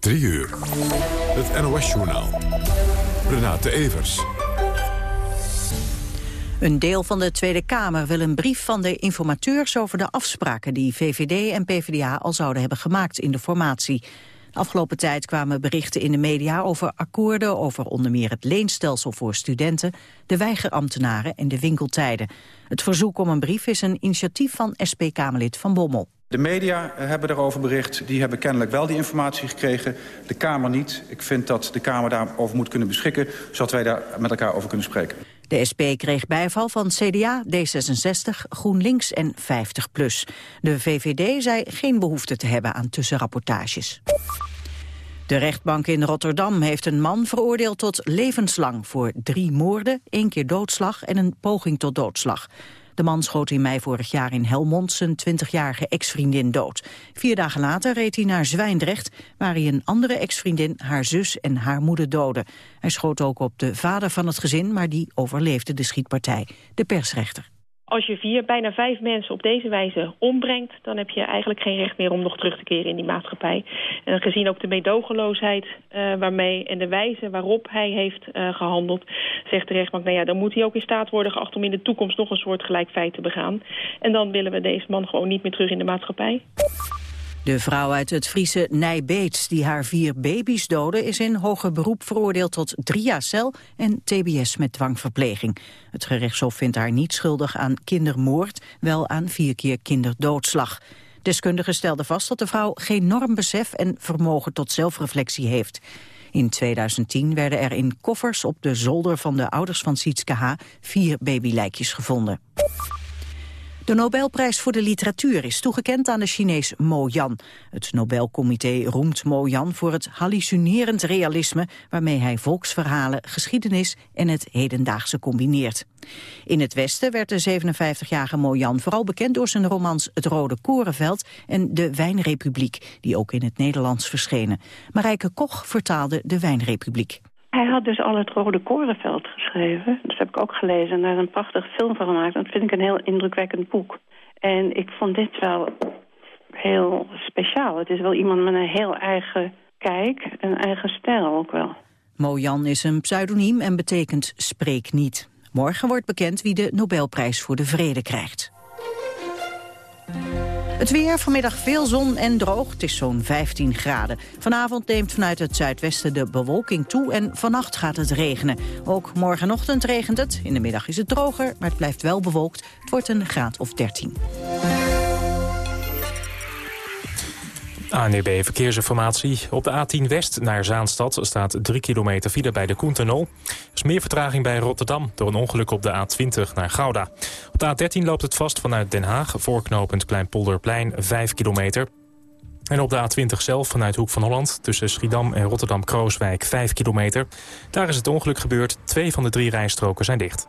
3 uur. Het NOS-journaal. Renate Evers. Een deel van de Tweede Kamer wil een brief van de informateurs over de afspraken die VVD en PvdA al zouden hebben gemaakt in de formatie. Afgelopen tijd kwamen berichten in de media over akkoorden over onder meer het leenstelsel voor studenten, de weigerambtenaren en de winkeltijden. Het verzoek om een brief is een initiatief van SP-Kamerlid Van Bommel. De media hebben daarover bericht. Die hebben kennelijk wel die informatie gekregen. De Kamer niet. Ik vind dat de Kamer daarover moet kunnen beschikken... zodat wij daar met elkaar over kunnen spreken. De SP kreeg bijval van CDA, D66, GroenLinks en 50PLUS. De VVD zei geen behoefte te hebben aan tussenrapportages. De rechtbank in Rotterdam heeft een man veroordeeld tot levenslang... voor drie moorden, één keer doodslag en een poging tot doodslag. De man schoot in mei vorig jaar in Helmond zijn 20-jarige ex-vriendin dood. Vier dagen later reed hij naar Zwijndrecht, waar hij een andere ex-vriendin, haar zus en haar moeder doodde. Hij schoot ook op de vader van het gezin, maar die overleefde de schietpartij. De persrechter. Als je vier, bijna vijf mensen op deze wijze ombrengt... dan heb je eigenlijk geen recht meer om nog terug te keren in die maatschappij. En gezien ook de meedogenloosheid uh, waarmee en de wijze waarop hij heeft uh, gehandeld... zegt de rechtbank, nou ja, dan moet hij ook in staat worden geacht... om in de toekomst nog een soort gelijk feit te begaan. En dan willen we deze man gewoon niet meer terug in de maatschappij. De vrouw uit het Friese Nijbeets die haar vier baby's doodde... is in hoger beroep veroordeeld tot drie jaar cel en tbs met dwangverpleging. Het gerechtshof vindt haar niet schuldig aan kindermoord... wel aan vier keer kinderdoodslag. Deskundigen stelden vast dat de vrouw geen normbesef... en vermogen tot zelfreflectie heeft. In 2010 werden er in koffers op de zolder van de ouders van Sietske H. vier babylijkjes gevonden. De Nobelprijs voor de literatuur is toegekend aan de Chinees Mo Yan. Het Nobelcomité roemt Mo Yan voor het hallucinerend realisme... waarmee hij volksverhalen, geschiedenis en het hedendaagse combineert. In het Westen werd de 57-jarige Mo Yan vooral bekend door zijn romans Het Rode Korenveld en De Wijnrepubliek, die ook in het Nederlands verschenen. Marijke Koch vertaalde De Wijnrepubliek. Hij had dus al het Rode Korenveld geschreven. Dat heb ik ook gelezen en daar is een prachtige film van gemaakt. Dat vind ik een heel indrukwekkend boek. En ik vond dit wel heel speciaal. Het is wel iemand met een heel eigen kijk, een eigen stijl ook wel. Mojan is een pseudoniem en betekent spreek niet. Morgen wordt bekend wie de Nobelprijs voor de Vrede krijgt. Het weer, vanmiddag veel zon en droog. Het is zo'n 15 graden. Vanavond neemt vanuit het zuidwesten de bewolking toe en vannacht gaat het regenen. Ook morgenochtend regent het. In de middag is het droger, maar het blijft wel bewolkt. Het wordt een graad of 13. ANEB Verkeersinformatie. Op de A10 West naar Zaanstad staat 3 kilometer file bij de Koentunnel. Er is meer vertraging bij Rotterdam door een ongeluk op de A20 naar Gouda. Op de A13 loopt het vast vanuit Den Haag, voorknopend Kleinpolderplein 5 kilometer. En op de A20 zelf vanuit Hoek van Holland tussen Schiedam en Rotterdam-Krooswijk 5 kilometer. Daar is het ongeluk gebeurd, twee van de drie rijstroken zijn dicht.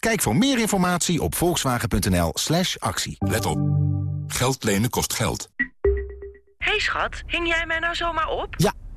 Kijk voor meer informatie op volkswagen.nl slash actie. Let op. Geld lenen kost geld. hey schat, hing jij mij nou zomaar op? Ja,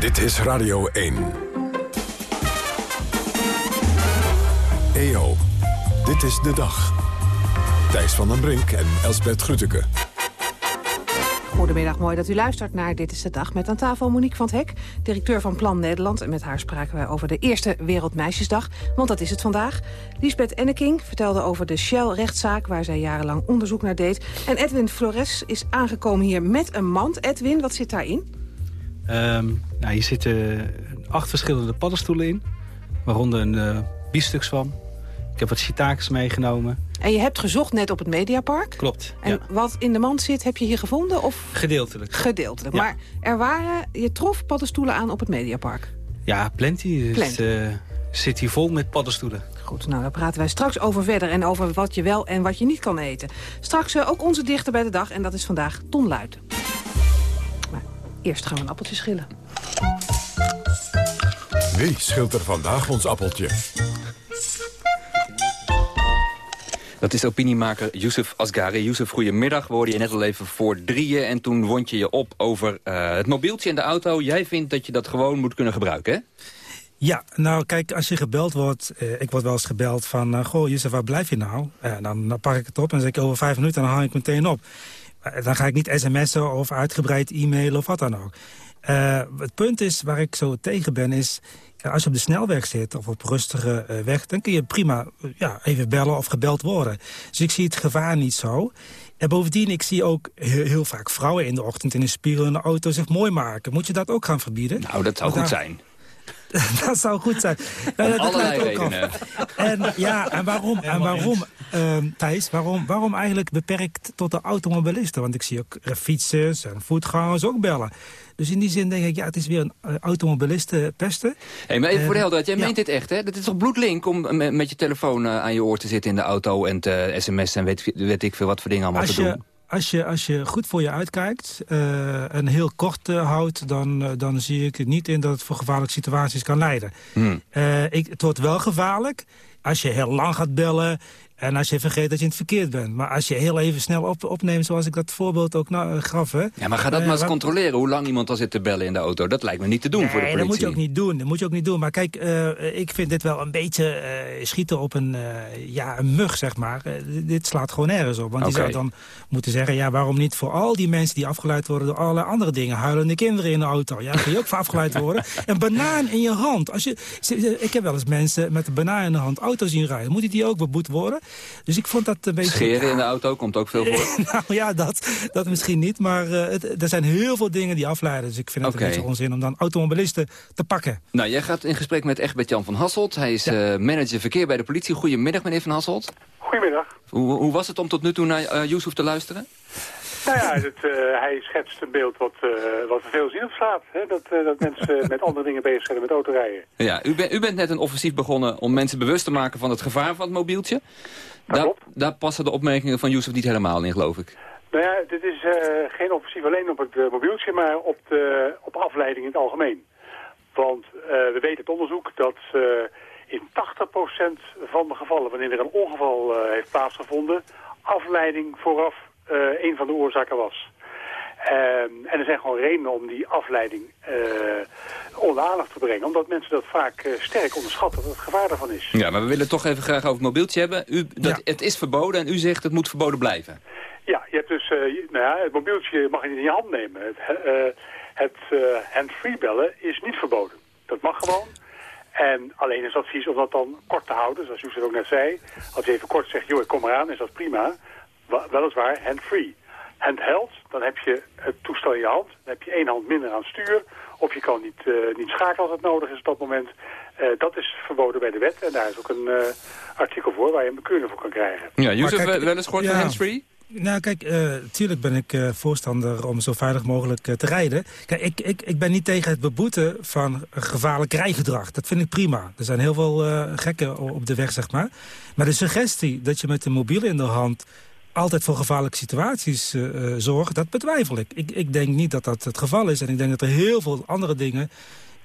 Dit is Radio 1. EO, dit is de dag. Thijs van den Brink en Elsbert Grütke. Goedemiddag, mooi dat u luistert naar Dit is de Dag. Met aan tafel Monique van het Hek, directeur van Plan Nederland. En met haar spraken wij over de eerste Wereldmeisjesdag, want dat is het vandaag. Lisbeth Enneking vertelde over de Shell-rechtszaak... waar zij jarenlang onderzoek naar deed. En Edwin Flores is aangekomen hier met een mand. Edwin, wat zit daarin? Um, nou, hier zitten acht verschillende paddenstoelen in. Waaronder een uh, biefstuk Ik heb wat shiitakes meegenomen. En je hebt gezocht net op het Mediapark? Klopt, En wat in de mand zit, heb je hier gevonden? Of? Gedeeltelijk. Gedeeltelijk. Maar er waren, je trof paddenstoelen aan op het Mediapark? Ja, plenty. plenty. Het uh, zit hier vol met paddenstoelen. Goed, nou daar praten wij straks over verder en over wat je wel en wat je niet kan eten. Straks uh, ook onze dichter bij de dag en dat is vandaag Ton Luiten. Maar eerst gaan we een appeltje schillen. Wie schilt er vandaag ons appeltje? Dat is opiniemaker Youssef Asgari. Youssef, goedemiddag. We hoorden je net al even voor drieën. En toen wond je je op over uh, het mobieltje in de auto. Jij vindt dat je dat gewoon moet kunnen gebruiken, hè? Ja, nou kijk, als je gebeld wordt... Uh, ik word wel eens gebeld van... Uh, goh, Youssef, waar blijf je nou? dan, dan pak ik het op en zeg ik over vijf minuten... en dan hang ik meteen op. dan ga ik niet sms'en of uitgebreid e-mailen of wat dan ook. Het punt is, waar ik zo tegen ben, is als je op de snelweg zit of op rustige uh, weg... dan kun je prima ja, even bellen of gebeld worden. Dus ik zie het gevaar niet zo. En bovendien, ik zie ook heel, heel vaak vrouwen in de ochtend... in een spiegel in de auto zich mooi maken. Moet je dat ook gaan verbieden? Nou, dat zou goed zijn. dat zou goed zijn. Nou, dat allerlei redenen. En, ja, en waarom, en waarom uh, Thijs, waarom, waarom eigenlijk beperkt tot de automobilisten? Want ik zie ook fietsers en voetgangers ook bellen. Dus in die zin denk ik, ja, het is weer een uh, automobilisten pesten. Hey, maar even voor de eh, helderheid, jij meent dit echt, hè? Dat is toch bloedlink om met, je telefoon uh, aan je oor te zitten in de auto... en te sms'en en weet, weet ik veel wat voor dingen allemaal te doen? Als je, als je goed voor je uitkijkt uh, en heel kort uh, houdt... Dan, uh, dan zie ik het niet in dat het voor gevaarlijke situaties kan leiden. Hmm. ik, het wordt wel gevaarlijk als je heel lang gaat bellen en als je vergeet dat je in het verkeerd bent. Maar als je heel even snel op, opneemt, zoals ik dat voorbeeld ook nou, gaf... Hè, ja, maar ga dat uh, maar eens controleren, hoe lang iemand al zit te bellen in de auto. Dat lijkt me niet te doen voor de politie. dat moet je ook niet doen. Dat moet je ook niet doen. Maar kijk, uh, ik vind dit wel een beetje schieten op een, ja, een mug, zeg maar. dit slaat gewoon nergens op. Want okay. die zou dan moeten zeggen, ja, waarom niet voor al die mensen die afgeleid worden... door allerlei andere dingen, huilende kinderen in de auto. Ja, kun je ook voor afgeleid worden. Een banaan in je hand. Als je, ik heb wel eens mensen met een banaan in de hand auto zien rijden. Moet die ook beboet worden? Dus ik vond dat een beetje... Scheren in de auto komt ook veel voor? nou ja, dat, dat misschien niet. Maar uh, het, er zijn heel veel dingen die afleiden. Dus ik vind het okay. een beetje onzin om dan automobilisten te pakken. Nou, jij gaat in gesprek met Egbert-Jan van Hasselt. Hij is ja. uh, manager verkeer bij de politie. Goedemiddag, meneer van Hasselt. Goedemiddag. Hoe, hoe was het om tot nu toe naar uh, Yusuf te luisteren? Nou ja, het, uh, hij schetst een beeld wat, uh, wat veel zien op straat. Hè? Dat, uh, dat mensen met andere dingen bezig zijn met autorijden. Ja, u, ben, u bent net een offensief begonnen om mensen bewust te maken van het gevaar van het mobieltje. Daar, daar passen de opmerkingen van Youssef niet helemaal in, geloof ik. Nou ja, dit is geen offensief alleen op het mobieltje, maar op, de, op afleiding in het algemeen. Want we weten uit onderzoek dat in 80% van de gevallen, wanneer er een ongeval heeft plaatsgevonden, afleiding vooraf een van de oorzaken was. Um, en er zijn gewoon redenen om die afleiding uh, onder aandacht te brengen. Omdat mensen dat vaak uh, sterk onderschatten, wat het gevaar daarvan is. Ja, maar we willen toch even graag over het mobieltje hebben. U, dat, ja. Het is verboden en u zegt het moet verboden blijven. Ja, je hebt dus, nou ja, het mobieltje mag je niet in je hand nemen. Het, het hand-free bellen is niet verboden. Dat mag gewoon. En alleen is advies om dat dan kort te houden, zoals u het ook net zei. Als je even kort zegt, joh, ik kom eraan, is dat prima. Weliswaar hand-free handheld, dan heb je het toestel in je hand. Dan heb je één hand minder aan het stuur. Of je kan niet, uh, niet schakelen als het nodig is op dat moment. Uh, dat is verboden bij de wet. En daar is ook een uh, artikel voor waar je een bekeuring voor kan krijgen. Ja, Jozef, wel eens gehoord ja. van handsfree? Nou, kijk, natuurlijk ben ik voorstander om zo veilig mogelijk te rijden. Kijk, ik, ik, ik ben niet tegen het beboeten van gevaarlijk rijgedrag. Dat vind ik prima. Er zijn heel veel gekken op de weg, zeg maar. Maar de suggestie dat je met een mobiel in de hand altijd voor gevaarlijke situaties uh, zorgen, dat betwijfel ik. ik. Ik denk niet dat dat het geval is. En ik denk dat er heel veel andere dingen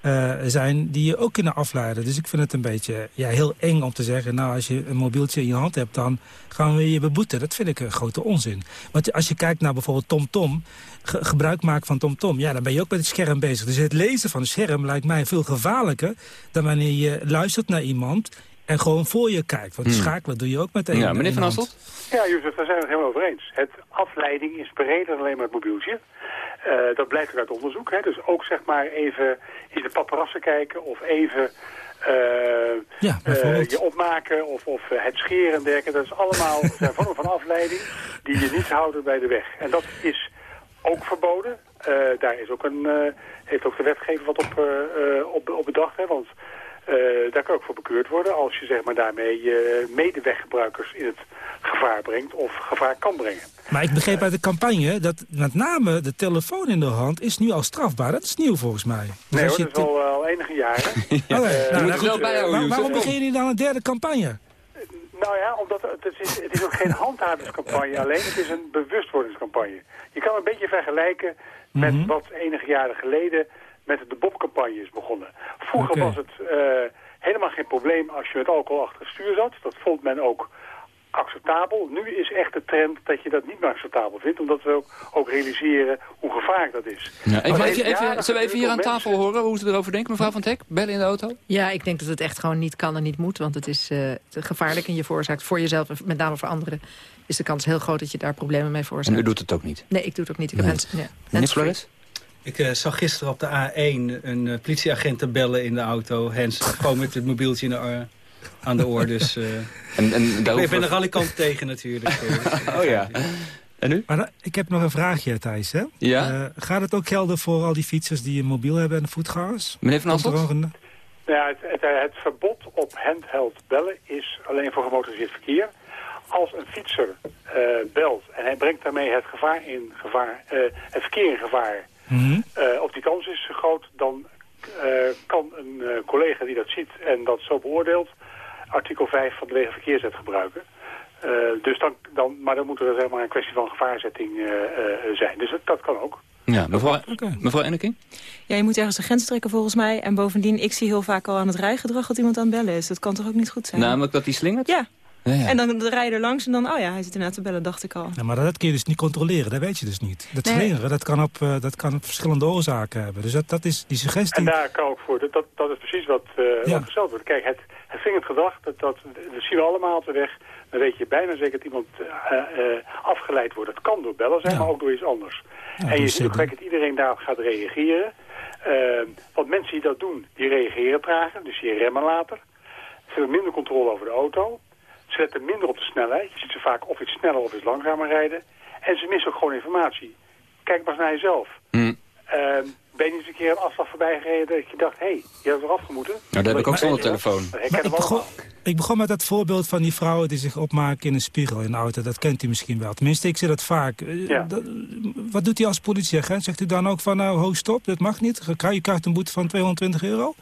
uh, zijn die je ook kunnen afleiden. Dus ik vind het een beetje ja, heel eng om te zeggen... nou, als je een mobieltje in je hand hebt, dan gaan we je beboeten. Dat vind ik een grote onzin. Want als je kijkt naar bijvoorbeeld TomTom... Ge gebruik maken van TomTom, -tom, ja, dan ben je ook met het scherm bezig. Dus het lezen van een scherm lijkt mij veel gevaarlijker... dan wanneer je luistert naar iemand en gewoon voor je kijkt. Want Hmm. schakelen doe je ook meteen. Ja, meneer Van. Asselt? Ja, Jozef, daar zijn we het helemaal over eens. Het afleiding is breder dan alleen maar het mobieltje. Eh, dat blijkt ook uit onderzoek. Hè? Dus ook zeg maar even in de paparazzen kijken of even eh, Ja, eh, bijvoorbeeld. je opmaken of, of het scheren en dergelijke. Dat is allemaal zijn vormen van afleiding die je niet houden bij de weg. En dat is ook verboden. Eh, daar is ook een, eh, heeft ook de wetgever wat op, eh, eh, op, op bedacht. Hè? Want eh, daar kan ook voor bekeurd worden als je zeg maar, daarmee je medeweggebruikers in het gevaar brengt of gevaar kan brengen. Maar ik begreep uit de campagne dat met name de telefoon in de hand is nu al strafbaar. Dat is nieuw volgens mij. Dus Nee als hoor, je dat is al, al enige jaren. Oké, Eh, nou, bij waar- waarom beginnen jullie dan een derde campagne? Nou ja, omdat het, het, is, het is ook geen handhavingscampagne alleen, het is een bewustwordingscampagne. Je kan een beetje vergelijken met Mhm. wat enige jaren geleden met de Bob-campagne is begonnen. Vroeger was het eh, helemaal geen probleem als je met alcohol achter het stuur zat. Dat vond men ook acceptabel. Nu is echt de trend dat je dat niet meer acceptabel vindt, omdat we ook, ook realiseren hoe gevaarlijk dat is. Ja, even, even, zullen we even hier aan tafel horen hoe ze erover denken, mevrouw Van Teck? Bellen in de auto? Ja, ik denk dat het echt gewoon niet kan en niet moet. Want het is eh, te gevaarlijk en je veroorzaakt voor jezelf en met name voor anderen... is de kans heel groot dat je daar problemen mee En veroorzaakt. u doet het ook niet? Nee, ik doe het ook niet. Ik heb Nee. ja, Meneer handsfree. Flores? Ik eh, zag gisteren op de A1 een eh, politieagent te bellen in de auto. Hens, gewoon met het mobieltje in de, oor- aan de oor. Dus, eh, En, en ik ben er alle kant tegen natuurlijk. eh. Oh ja. En nu? Maar ik heb nog een vraagje, Thijs. Hè? Ja? Eh, gaat het ook gelden voor al die fietsers die een mobiel hebben en de voetgangers? Meneer Van Asselt? een- Ja, het, het, het verbod op handheld bellen is alleen voor gemotoriseerd verkeer. Als een fietser eh, belt en hij brengt daarmee het, gevaar in gevaar, eh, het verkeer in gevaar, Mhm. eh, of die kans is groot, dan eh, kan een eh, collega die dat ziet en dat zo beoordeelt, artikel 5 van de Wegenverkeerswet gebruiken. Eh, dus dan, dan, maar dan moet er zeg maar een kwestie van gevaarzetting eh, eh, zijn. Dus dat, dat kan ook. Ja, mevrouw, mevrouw Enneking? Ja, je moet ergens de grens trekken volgens mij. En bovendien, ik zie heel vaak al aan het rijgedrag dat iemand aan het bellen is. Dat kan toch ook niet goed zijn? Namelijk dat die slingert? Ja. Ja, ja. En dan rijden er langs en dan, oh ja, hij zit inderdaad te bellen, dacht ik al. Ja, maar dat kun je dus niet controleren, dat weet je dus niet. Dat Nee. slingeren, dat kan, op, eh, dat kan verschillende oorzaken hebben. Dus dat, dat is die suggestie. En daar kan ook voor, dat, dat, is precies wat, eh Ja. wat gesteld wordt. Kijk, het, het vingend gedrag, dat, dat, dat zien we allemaal op de weg. Dan weet je bijna zeker dat iemand eh, afgeleid wordt. Dat kan door bellen zijn, Ja. maar ook door iets anders. Ja, en je dus, ziet ook gelijk dat iedereen daarop gaat reageren. Eh, want mensen die dat doen, die reageren trager, dus die remmen later. Ze hebben minder controle over de auto. Ze letten minder op de snelheid. Je ziet ze vaak of iets sneller of iets langzamer rijden. En ze missen ook gewoon informatie. Kijk maar eens naar jezelf. Hm. Ehm, ben je niet eens een keer een afslag voorbij gereden dat je dacht, hé, hey, je hebt eraf gemoeten? Nou, dat heb ik ook zonder telefoon. Ik, begon, ik begon met dat voorbeeld van die vrouwen die zich opmaken in een spiegel in de auto. Dat kent u misschien wel. Tenminste, ik zie dat vaak. Eh, Ja. dat- wat doet hij als politieagent? Zegt u dan ook van, nou, ho, stop, dat mag niet? Ga- Je krijgt een boete van 220 euro?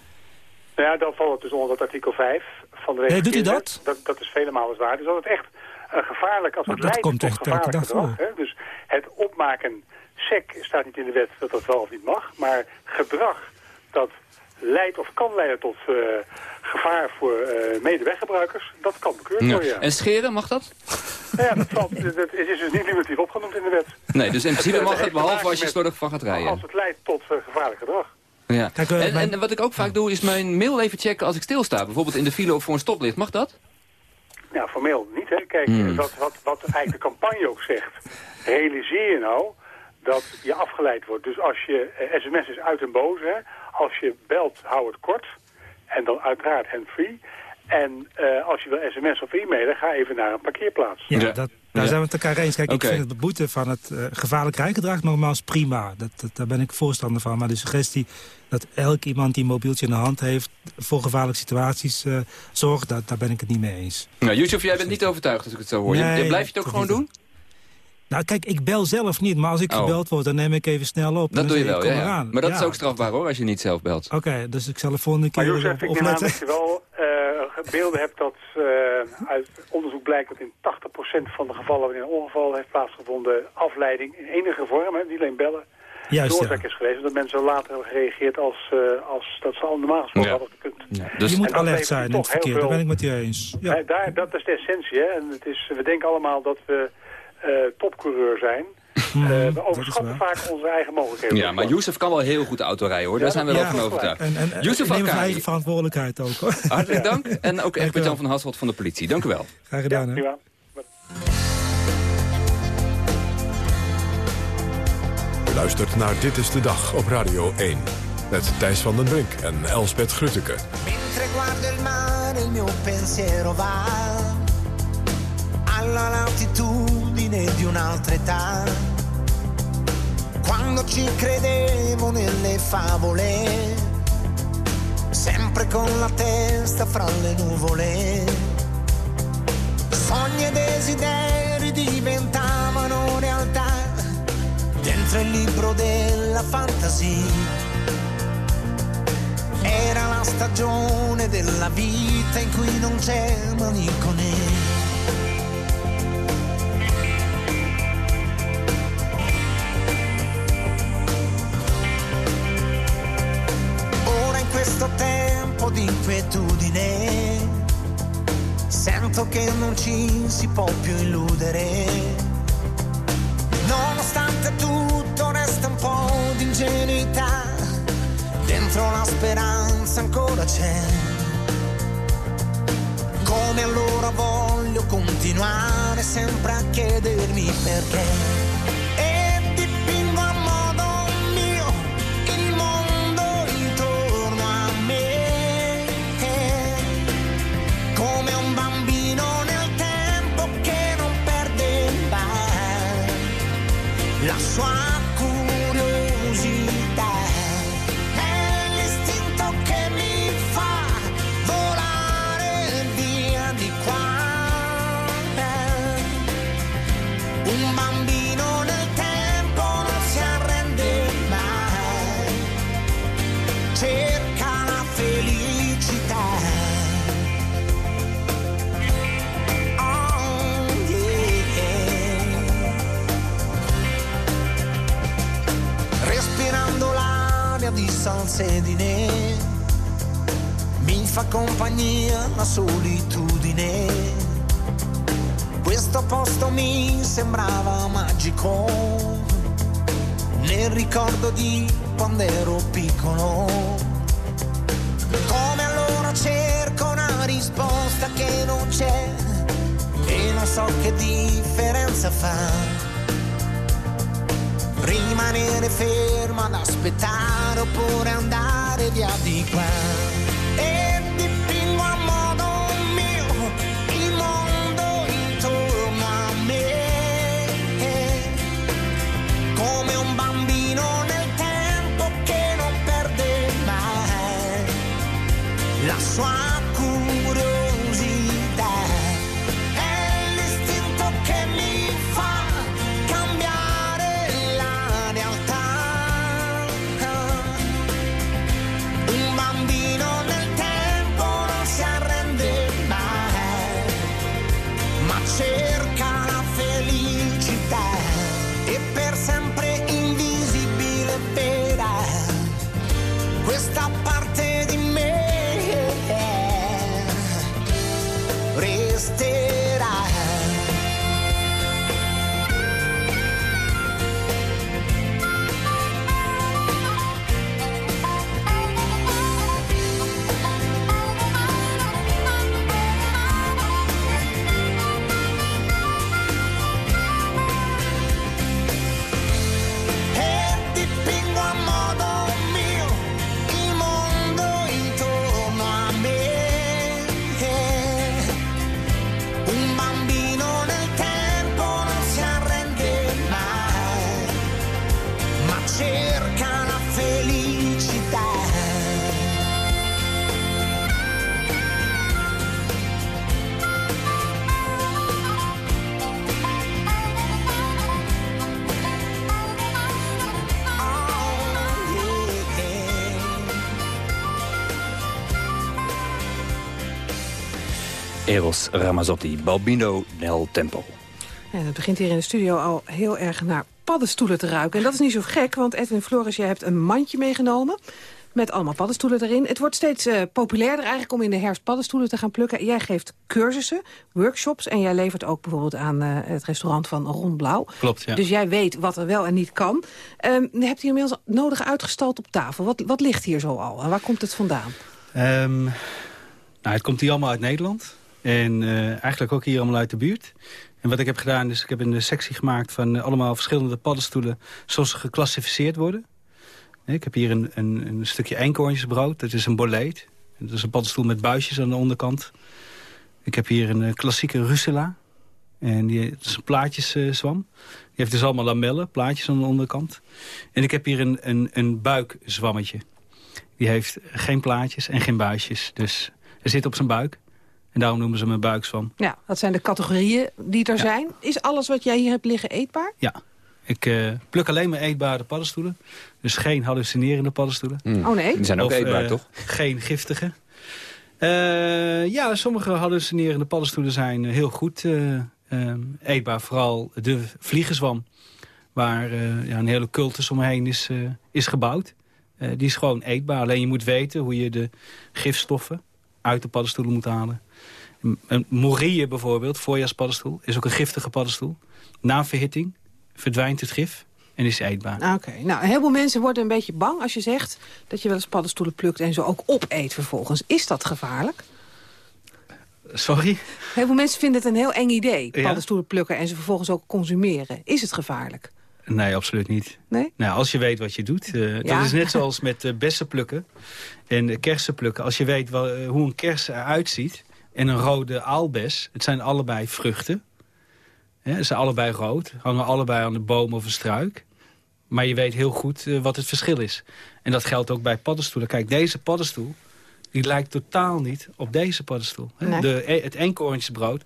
Nou ja, dan valt het dus onder dat artikel 5 van de Nee, doet u Wegenverkeerswet. dat? Dat is vele malen zwaar. Dus als het echt een gevaarlijk, als Maar het dat leidt komt tot echt elke gevaarlijk dag gedrag. Hè? Dus het opmaken, sec staat niet in de wet dat dat wel of niet mag. Maar gedrag dat leidt of kan leiden tot eh, gevaar voor eh medeweggebruikers, dat kan bekeurd worden, ja. En scheren, mag dat? Nou ja, dat, valt, dat is dus niet limitatief opgenoemd in de wet. Nee, dus in principe mag het, behalve als je met- slordig van gaat rijden. Als het leidt tot gevaarlijk gedrag. Ja. Kijk, eh, En, mijn- en wat ik ook vaak doe, is mijn mail even checken als ik stilsta. Bijvoorbeeld in de file of voor een stoplicht. Mag dat? Ja, formeel niet. Hè. Kijk, Hmm. wat, wat, wat eigenlijk de campagne ook zegt. Realiseer je nou dat je afgeleid wordt. Dus als je eh, sms is uit en boos, hè. Als je belt, hou het kort. En dan uiteraard hand-free. En eh, als je wil sms of e-mailen, ga even naar een parkeerplaats. Ja, Ja. Dat, daar Ja. zijn we het elkaar eens. Kijk, ik vind het beboeten van het eh, gevaarlijk rijgedrag nogmaals prima. Dat, dat, daar ben ik voorstander van. Maar de suggestie dat elk iemand die een mobieltje in de hand heeft... voor gevaarlijke situaties eh, zorgt, dat, daar ben ik het niet mee eens. Nou, Yusuf, jij bent niet overtuigd als ik het zo hoor. Je- Nee, je, blijf je het ook gewoon doen? Nou, kijk, ik bel zelf niet. Maar als ik Oh. gebeld word, dan neem ik even snel op. Dat doe je wel, ja. Maar dat Ja. is ook strafbaar hoor, als je niet zelf belt. Oké, dus ik zal de volgende Maar keer Jozef, op, ik neem aan opletten. dat je wel beelden hebt dat eh, uit onderzoek blijkt dat in 80% van de gevallen wanneer een ongeval heeft plaatsgevonden, afleiding in enige vorm, hè, niet alleen bellen, Juist, de ja. oorzaak is geweest. Dat mensen later hebben gereageerd als, eh, als dat ze al normaal gesproken Ja. hadden gekund. Ja, dus, je moet alert zijn in toch het verkeer, daar ben ik met je eens. Ja. Daar, dat is de essentie. Hè? En het is, we denken allemaal dat we eh, topcoureur zijn. Hmm, we overschatten vaak onze eigen mogelijkheden. Ja, maar Youssef kan wel heel goed auto rijden, hoor. Daar zijn we wel van overtuigd. En, en, Youssef neem eigen verantwoordelijkheid ook. Hoor. Hartelijk dank. En ook Egbert-Jan van Hasselt van de politie. Dank u wel. Graag gedaan, hè. Ja. U luistert naar Dit is de Dag op Radio 1. Met Thijs van den Brink en Elsbeth Grutteke. Mentre guardo il mare il mio pensiero va alla latitudine di un'altra età. Quando ci credevo nelle favole, sempre con la testa fra le nuvole. Sogni e desideri diventavano realtà dentro il libro della fantasia. Era la stagione della vita in cui non c'è malinconia. Sento che non ci si può più illudere. Nonostante tutto resta un po' di ingenuità dentro la speranza ancora c'è. Come allora voglio continuare sempre a chiedermi perché. Try. Di salsedine, mi fa compagnia la solitudine. Questo posto mi sembrava magico, nel ricordo di quando ero piccolo. Come allora cerco una risposta che non c'è e non so che differenza fa rimanere ferma ad aspettare oppure andare via di qua. Eros Ramazzotti, Balbino nel tempo. En het begint hier in de studio al heel erg naar paddenstoelen te ruiken. En dat is niet zo gek, want Edwin Flores, jij hebt een mandje meegenomen... Met allemaal paddenstoelen erin. Het wordt steeds uh, populairder eigenlijk om in de herfst paddenstoelen te gaan plukken. Jij geeft cursussen, workshops en jij levert ook bijvoorbeeld aan uh, het restaurant van Ron Blauw. Klopt, ja. Dus jij weet wat er wel en niet kan. Um, je hebt hier inmiddels nodig uitgestald op tafel. Wat, wat ligt hier zo al en waar komt het vandaan? Um, nou, het komt hier allemaal uit Nederland. En uh, eigenlijk ook hier allemaal uit de buurt. En wat ik heb gedaan is, ik heb een sectie gemaakt van allemaal verschillende paddenstoelen... zoals ze geclassificeerd worden. Ik heb hier een, een, een stukje eekhoornsbrood. Dat is een boleet. Dat is een paddenstoel met buisjes aan de onderkant. Ik heb hier een klassieke Russela. En die, is een plaatjeszwam. die heeft dus allemaal lamellen, plaatjes aan de onderkant. En ik heb hier een, een, een buikzwammetje. Die heeft geen plaatjes en geen buisjes. Dus hij zit op zijn buik. En daarom noemen ze een buikzwam. Ja, dat zijn de categorieën die er zijn. Is alles wat jij hier hebt liggen eetbaar? Ja. Ik uh, pluk alleen maar eetbare paddenstoelen. Dus geen hallucinerende paddenstoelen. Mm. Oh nee? Die zijn ook of, eetbaar, uh, toch? Geen giftige. Uh, ja, sommige hallucinerende paddenstoelen zijn heel goed eetbaar. Vooral de vliegenzwam. Waar ja, een hele cultus omheen is, is gebouwd. die is gewoon eetbaar. Alleen je moet weten hoe je de gifstoffen uit de paddenstoelen moet halen. Een morille bijvoorbeeld, voorjaarspaddenstoel, is ook een giftige paddenstoel. Na verhitting verdwijnt het gif en is eetbaar. Oké, nou, een heleboel mensen worden een beetje bang als je zegt... dat je wel eens paddenstoelen plukt en ze ook opeet vervolgens. Is dat gevaarlijk? Sorry? Heel veel mensen vinden het een heel eng idee, paddenstoelen plukken... en ze vervolgens ook consumeren. Is het gevaarlijk? Nee, absoluut niet. Nee? Nou, als je weet wat je doet. Uh, ja. Dat is net zoals met uh, bessen plukken en kersen plukken. Als je weet wel, hoe een kers eruit ziet en een rode aalbes... het zijn allebei vruchten. Ze zijn allebei rood, hangen allebei aan de boom of een struik. Maar je weet heel goed wat het verschil is. En dat geldt ook bij paddenstoelen. Kijk, deze paddenstoel die lijkt totaal niet op deze paddenstoel. Nee. De, het enkelhorntjesbrood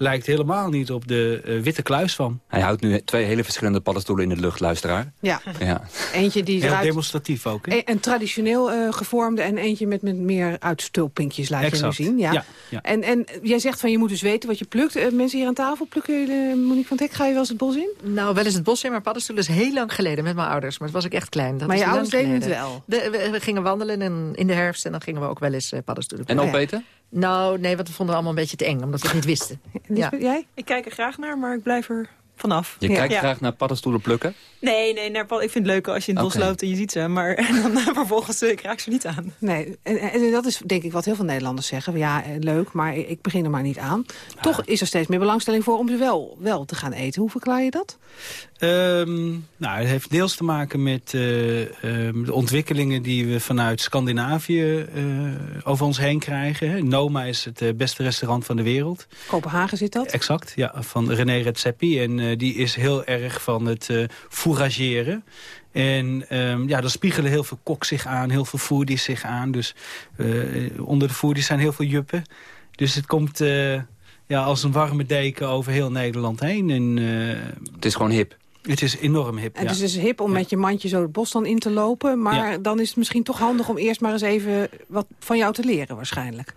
lijkt helemaal niet op de uh, witte kluis van. Hij houdt nu twee hele verschillende paddenstoelen in de lucht, luisteraar. Ja. ja. Eentje die Heel eruit... demonstratief ook. Hè? Een, een traditioneel uh, gevormde en eentje met, met meer uitstulpinkjes laat exact. je nu zien. Ja. Ja, ja. En, en jij zegt van je moet dus weten wat je plukt. Uh, mensen hier aan tafel, plukken jullie, Monique van Tek, ga je wel eens het bos in? Nou, wel eens het bos in, maar paddenstoelen is heel lang geleden met mijn ouders. Maar het was ik echt klein. Dat maar is je lang ouders deden het wel? De, we, we, gingen wandelen en, in de herfst en dan gingen we ook wel eens uh, paddenstoelen En plukken. opeten? Nou, nee, want we vonden het allemaal een beetje te eng, omdat we het niet wisten. Ja. Jij? Ik kijk er graag naar, maar ik blijf er vanaf. Je ja. kijkt ja. graag naar paddenstoelen plukken? Nee, nee naar, ik vind het leuk als je in het okay. bos loopt en je ziet ze. Maar en dan vervolgens ik raak ze niet aan. Nee, en, en, dat is denk ik wat heel veel Nederlanders zeggen. Ja, leuk, maar ik begin er maar niet aan. Ah. Toch is er steeds meer belangstelling voor om ze wel, wel te gaan eten. Hoe verklaar je dat? Um, nou, het heeft deels te maken met uh, um, de ontwikkelingen die we vanuit Scandinavië uh, over ons heen krijgen. Noma is het uh, beste restaurant van de wereld. Kopenhagen zit dat? Exact, ja, van René Redzepi. En die is heel erg van het fourageren. En um, ja, daar spiegelen heel veel koks zich aan, heel veel foodies zich aan. Dus onder de foodies zijn heel veel juppen. Dus het komt ja, als een warme deken over heel Nederland heen. En, het is gewoon hip. Het is enorm hip, En ja. dus het is hip om ja. met je mandje zo het bos dan in te lopen. Maar ja. dan is het misschien toch handig om eerst maar eens even wat van jou te leren waarschijnlijk.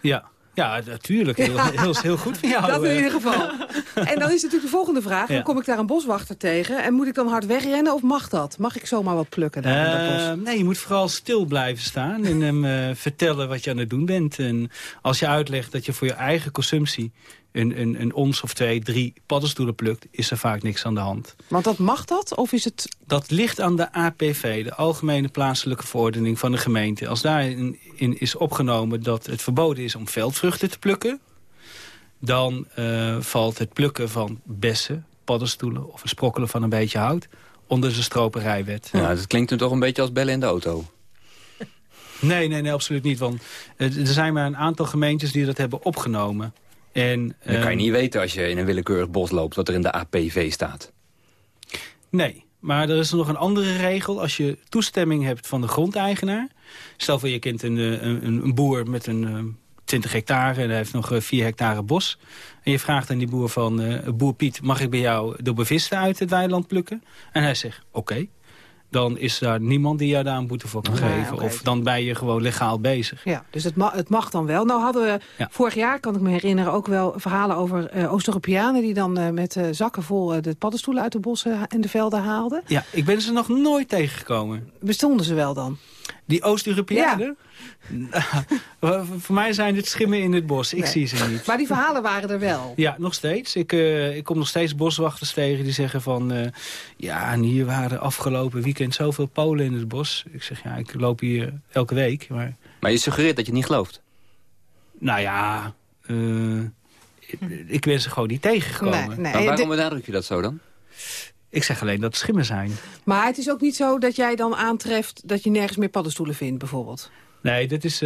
Ja, ja natuurlijk. Heel, ja. heel, heel, goed van jou. Dat in ieder geval. en dan is natuurlijk de volgende vraag. Ja. Hoe kom ik daar een boswachter tegen? En moet ik dan hard wegrennen of mag dat? Mag ik zomaar wat plukken daar uh, in dat bos? Nee, je moet vooral stil blijven staan. En hem uh, vertellen wat je aan het doen bent. En als je uitlegt dat je voor je eigen consumptie een, een, een ons of twee, drie paddenstoelen plukt... is er vaak niks aan de hand. Want dat mag dat? Of is het... Dat ligt aan de APV, de Algemene Plaatselijke Verordening van de gemeente. Als daarin in is opgenomen dat het verboden is om veldvruchten te plukken... dan uh, valt het plukken van bessen, paddenstoelen... of het sprokkelen van een beetje hout onder de stroperijwet. Ja, dat klinkt nu toch een beetje als bellen in de auto. Nee, nee, nee, absoluut niet. Want er zijn maar een aantal gemeentes die dat hebben opgenomen... En, Dan kan je niet weten als je in een willekeurig bos loopt wat er in de APV staat. Nee, maar er is nog een andere regel. Als je toestemming hebt van de grondeigenaar... stel voor je kent een, een, een boer met een 20 hectare... en hij heeft nog 4 hectare bos... en je vraagt aan die boer van... Uh, boer Piet, mag ik bij jou de bevisten uit het weiland plukken? En hij zegt, oké. Okay dan is daar niemand die jou daar een boete voor kan nee, geven. Okay. Of dan ben je gewoon legaal bezig. Ja, dus het, ma het mag dan wel. Nou hadden we ja. vorig jaar, kan ik me herinneren, ook wel verhalen over uh, Oost-Europeanen... die dan uh, met uh, zakken vol de paddenstoelen uit de bossen en de velden haalden. Ja, ik ben ze nog nooit tegengekomen. Bestonden ze wel dan? Die Oost-Europeanen? Voor mij zijn het schimmen in het bos. Ik Nee. zie ze niet. Maar die verhalen waren er wel. Ja, nog steeds. Ik, eh, ik kom nog steeds boswachters tegen die zeggen van... eh, ja, en hier waren afgelopen weekend zoveel Polen in het bos. Ik zeg, ja, ik loop hier elke week. Maar, Maar je suggereert dat je het niet gelooft. nou ja, eh, ik, ik ben ze gewoon niet tegengekomen. Nee, nee. Maar waarom benadruk je dat zo dan? Ik zeg alleen dat het schimmen zijn. Maar het is ook niet zo dat jij dan aantreft... dat je nergens meer paddenstoelen vindt, bijvoorbeeld. Nee, dat is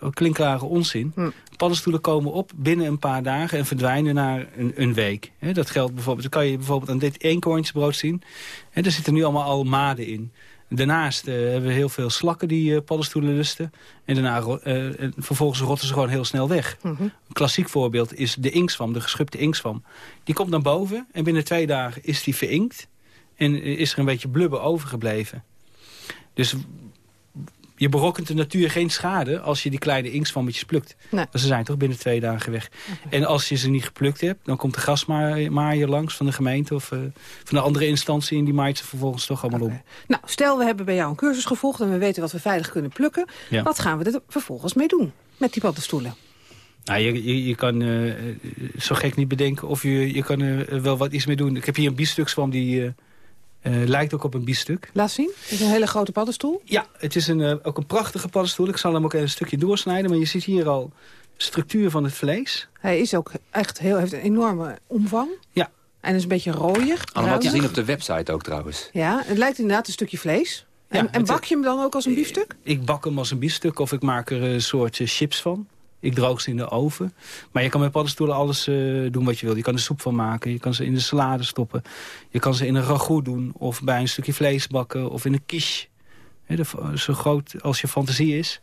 ook klinkklare onzin. Paddenstoelen komen op binnen een paar dagen en verdwijnen na een, een week. Dat geldt bijvoorbeeld, dat kan je bijvoorbeeld aan dit eenkoontjesbrood zien. Hè, er zitten nu allemaal al maden in. Daarnaast eh, hebben we heel veel slakken die eh, paddenstoelen lusten. En daarna eh, en vervolgens rotten ze gewoon heel snel weg. Mhm. Een klassiek voorbeeld is de inkzwam, de geschubte inkzwam. Die komt naar boven en binnen twee dagen is die verinkt. En is er een beetje blubber overgebleven. Dus je berokkent de natuur geen schade als je die kleine inkzwammetjes plukt. Nee. Ze zijn toch binnen twee dagen weg. En als je ze niet geplukt hebt, dan komt de grasmaaier langs van de gemeente... of eh, van de andere instantie en die maait ze vervolgens toch allemaal om. Nou, stel we hebben bij jou een cursus gevolgd... en we weten wat we veilig kunnen plukken. Ja. Wat gaan we er vervolgens mee doen met die paddenstoelen? Nou, je, je, je kan eh, eh, zo gek niet bedenken of je, je kan er wel wat iets mee doen. Ik heb hier een biefstukzwam die eh, lijkt ook op een biefstuk. Laat zien. Het is een hele grote paddenstoel. Ja, het is een, eh, ook een prachtige paddenstoel. Ik zal hem ook een stukje doorsnijden, maar je ziet hier al structuur van het vlees. Hij is ook echt heel, heeft een enorme omvang. Ja. En is een beetje rooier. Allemaal te zien op de website ook trouwens. Ja, het lijkt inderdaad een stukje vlees. Ja, en, en het- bak je hem dan ook als een biefstuk? Ik bak hem als een biefstuk of ik maak er een soort eh, chips van. Ik droog ze in de oven. Maar je kan met paddenstoelen alles eh, doen wat je wil. Je kan er soep van maken, je kan ze in de salade stoppen. Je kan ze in een ragout doen of bij een stukje vlees bakken of in een quiche. Zo groot als je fantasie is.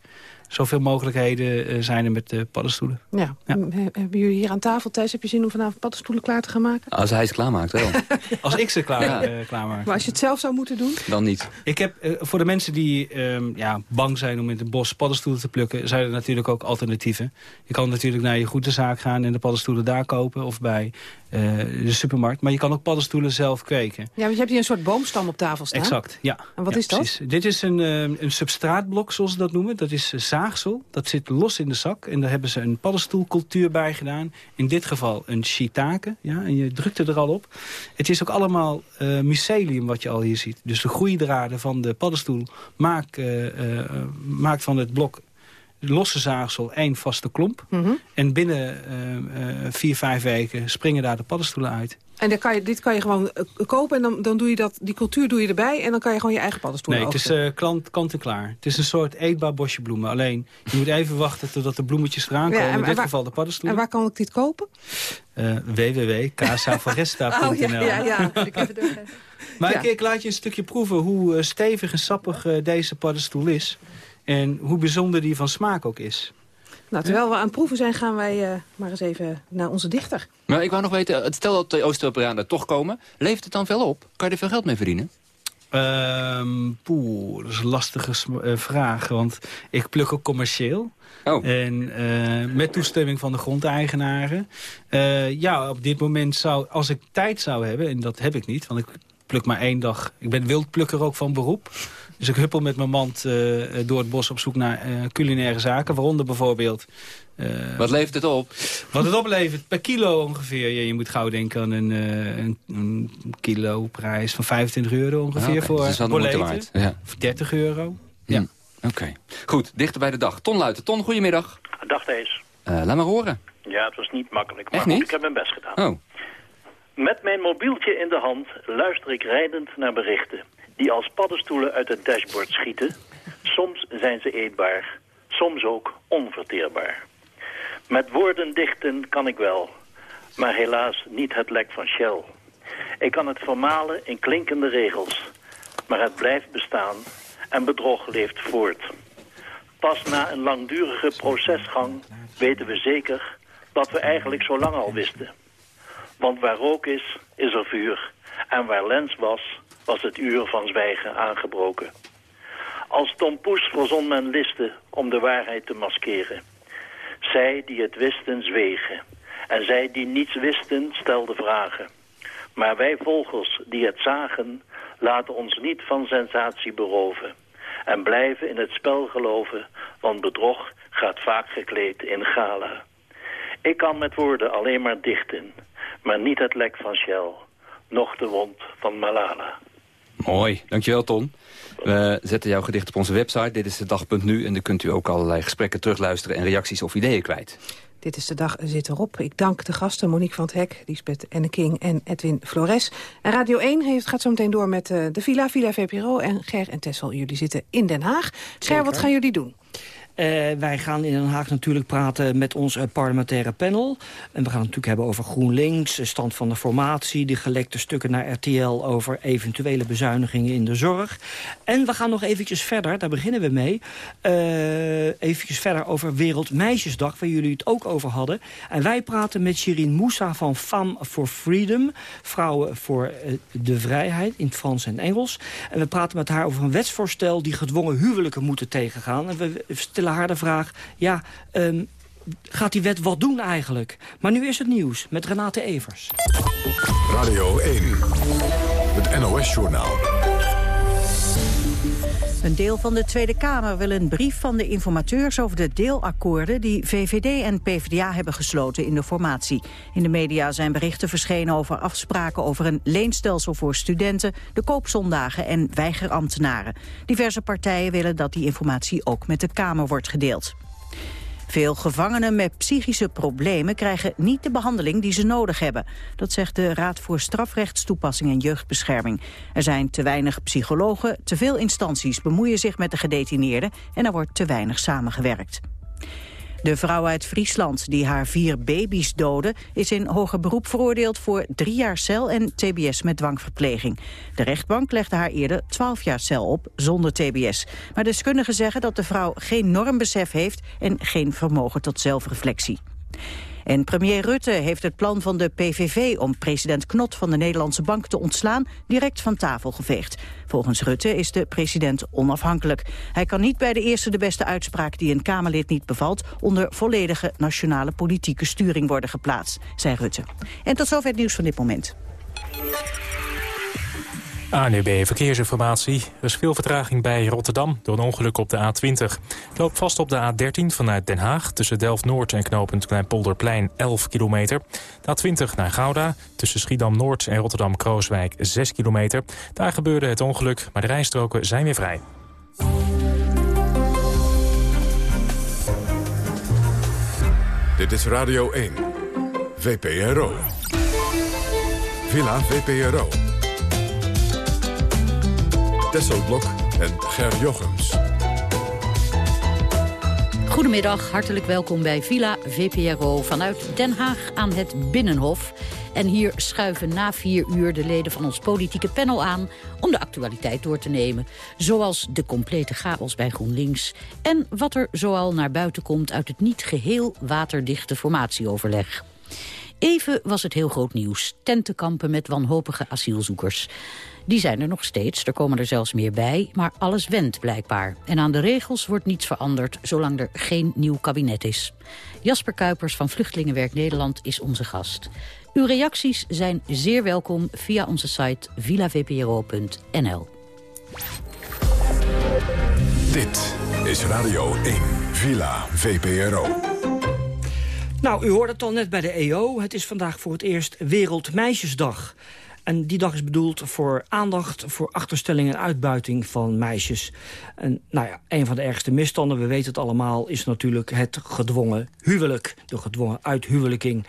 Zoveel mogelijkheden eh, zijn er met eh, paddenstoelen. Ja. M- he- Hebben jullie hier aan tafel, Thijs, heb je zin om vanavond paddenstoelen klaar te gaan maken? Als hij het klaarmaakt wel. Als ik ze klaar, Ja. eh, klaarmaak. Maar als je het zelf zou moeten doen? Dan niet. Ik heb eh, voor de mensen die ehm, ja, bang zijn om in het bos paddenstoelen te plukken... zijn er natuurlijk ook alternatieven. Je kan natuurlijk naar je groentezaak gaan en de paddenstoelen daar kopen... of bij eh, de supermarkt. Maar je kan ook paddenstoelen zelf kweken. Ja, want je hebt hier een soort boomstam op tafel staan. Exact, ja. En wat Ja, is dat? precies. Dit is een, eh, een substraatblok, zoals ze dat noemen. Dat is zaagsel. Dat zit los in de zak. En daar hebben ze een paddenstoelcultuur bij gedaan. In dit geval een shiitake. Ja, en je drukt er al op. Het is ook allemaal eh, mycelium wat je al hier ziet. Dus de groeidraden van de paddenstoel maakt, eh, eh, maakt van het blok losse zaagsel één vaste klomp. Mhm. En binnen vier, vijf weken springen daar de paddenstoelen uit. En dan kan je, dit kan je gewoon eh, kopen en dan, dan doe je dat, die cultuur doe je erbij... en dan kan je gewoon je eigen paddenstoelen Nee, het is eh, klant, kant en klaar. Het is een soort eetbaar bosje bloemen. Alleen, je moet even wachten totdat de bloemetjes eraan Ja, komen. en- in en dit waar- geval de En paddenstoelen. waar kan ik dit kopen? Eh www.casaforesta.nl Oh, ja, ja, ja. Ik heb het, eh, Maar Ja. ik, ik laat je een stukje proeven hoe stevig en sappig deze paddenstoel is. En hoe bijzonder die van smaak ook is. Nou, terwijl we aan het proeven zijn, gaan wij eh, maar eens even naar onze dichter. Maar ik wou nog weten, stel dat de Oost-Europeanen toch komen. Leeft het dan veel op? Kan je er veel geld mee verdienen? Ehm poeh, dat is een lastige eh, vraag. Want ik pluk ook commercieel. Oh. En eh, met toestemming van de grondeigenaren. Eh, ja, op dit moment zou, als ik tijd zou hebben, en dat heb ik niet, want ik pluk maar één dag. Ik ben wildplukker ook van beroep. Dus ik huppel met mijn mand eh, door het bos op zoek naar eh, culinaire zaken. Waaronder bijvoorbeeld... eh, Wat levert het op? wat het oplevert per kilo ongeveer. Ja, je moet gauw denken aan een, eh, een, een kilo prijs van 25 euro ongeveer Ah, oké. voor Dus dat is wel de moeite boleten. waard. Ja. Of 30 euro. Ja. Oké. Goed, dichter bij de dag. Ton Luiten. Ton, goedemiddag. Dag Thijs. Eh, laat maar horen. Ja, het was niet makkelijk, maar Echt goed, niet? ik heb mijn best gedaan. Oh. Met mijn mobieltje in de hand luister ik rijdend naar berichten... die als paddenstoelen uit het dashboard schieten. Soms zijn ze eetbaar, soms ook onverteerbaar. Met woorden dichten kan ik wel, maar helaas niet het lek van Shell. Ik kan het vermalen in klinkende regels, maar het blijft bestaan en bedrog leeft voort. Pas na een langdurige procesgang weten we zeker wat we eigenlijk zo lang al wisten. Want waar rook is, is er vuur. En waar lens was, was het uur van zwijgen aangebroken. Als Tom Poes verzon men listen om de waarheid te maskeren. Zij die het wisten zwegen. En zij die niets wisten stelden vragen. Maar wij volgers die het zagen, laten ons niet van sensatie beroven. En blijven in het spel geloven, want bedrog gaat vaak gekleed in gala. Ik kan met woorden alleen maar dichten, maar niet het lek van Shell, noch de wond van Malala. Mooi, dankjewel Ton. We zetten jouw gedicht op onze website, dit is de dag.nu... en dan kunt u ook allerlei gesprekken terugluisteren en reacties of ideeën kwijt. Dit is de dag zit erop. Ik dank de gasten Monique van het Hek, Lisbeth Enneking en Edwin Flores. En Radio 1 heeft, gaat zo meteen door met uh, de Villa, Villa VPRO. En Ger en Tessel, jullie zitten in Den Haag. Ger, wat gaan jullie doen? Uh, wij gaan in Den Haag natuurlijk praten met ons uh, parlementaire panel. En we gaan het natuurlijk hebben over GroenLinks, de stand van de formatie... de gelekte stukken naar RTL over eventuele bezuinigingen in de zorg. En we gaan nog eventjes verder, daar beginnen we mee... Uh, eventjes verder over Wereldmeisjesdag, waar jullie het ook over hadden. En wij praten met Shirin Moussa van Femme for Freedom... Vrouwen voor de Vrijheid, in het Frans en Engels. En we praten met haar over een wetsvoorstel... die gedwongen huwelijken moeten tegengaan. En we stellen haar de vraag... ja, um, gaat die wet wat doen eigenlijk? Maar nu is het nieuws met Renate Evers. Radio 1, het NOS-journaal. Een deel van de Tweede Kamer wil een brief van de informateurs over de deelakkoorden die VVD en PvdA hebben gesloten in de formatie. In de media zijn berichten verschenen over afspraken over een leenstelsel voor studenten, de koopzondagen en weigerambtenaren. Diverse partijen willen dat die informatie ook met de Kamer wordt gedeeld. Veel gevangenen met psychische problemen krijgen niet de behandeling die ze nodig hebben. Dat zegt de Raad voor Strafrechtstoepassing en Jeugdbescherming. Er zijn te weinig psychologen, te veel instanties bemoeien zich met de gedetineerden en er wordt te weinig samengewerkt. De vrouw uit Friesland die haar vier baby's doodde... is in hoger beroep veroordeeld voor drie jaar cel en tbs met dwangverpleging. De rechtbank legde haar eerder 12 jaar cel op zonder tbs. Maar deskundigen zeggen dat de vrouw geen normbesef heeft... en geen vermogen tot zelfreflectie. En premier Rutte heeft het plan van de PVV om president Knot van de Nederlandse Bank te ontslaan direct van tafel geveegd. Volgens Rutte is de president onafhankelijk. Hij kan niet bij de eerste de beste uitspraak die een Kamerlid niet bevalt onder volledige nationale politieke sturing worden geplaatst, zei Rutte. En tot zover het nieuws van dit moment. ANUB Verkeersinformatie. Er is veel vertraging bij Rotterdam door een ongeluk op de A20. Het loopt vast op de A13 vanuit Den Haag... tussen Delft-Noord en knooppunt Kleinpolderplein 11 kilometer. De A20 naar Gouda tussen Schiedam-Noord en Rotterdam-Krooswijk 6 kilometer. Daar gebeurde het ongeluk, maar de rijstroken zijn weer vrij. Dit is Radio 1. VPRO. Villa VPRO. Tesselblok en Ger Jochems. Goedemiddag, hartelijk welkom bij Villa VPRO vanuit Den Haag aan het Binnenhof. En hier schuiven na vier uur de leden van ons politieke panel aan... om de actualiteit door te nemen. Zoals de complete chaos bij GroenLinks... en wat er zoal naar buiten komt uit het niet geheel waterdichte formatieoverleg. Even was het heel groot nieuws. Tentenkampen met wanhopige asielzoekers. Die zijn er nog steeds, er komen er zelfs meer bij, maar alles wendt blijkbaar. En aan de regels wordt niets veranderd zolang er geen nieuw kabinet is. Jasper Kuipers van Vluchtelingenwerk Nederland is onze gast. Uw reacties zijn zeer welkom via onze site villavpro.nl. Dit is Radio 1, Villa VPRO. Nou, u hoorde het al net bij de EO. Het is vandaag voor het eerst Wereldmeisjesdag. En die dag is bedoeld voor aandacht voor achterstelling en uitbuiting van meisjes. En nou ja, een van de ergste misstanden, we weten het allemaal... is natuurlijk het gedwongen huwelijk, de gedwongen uithuwelijking.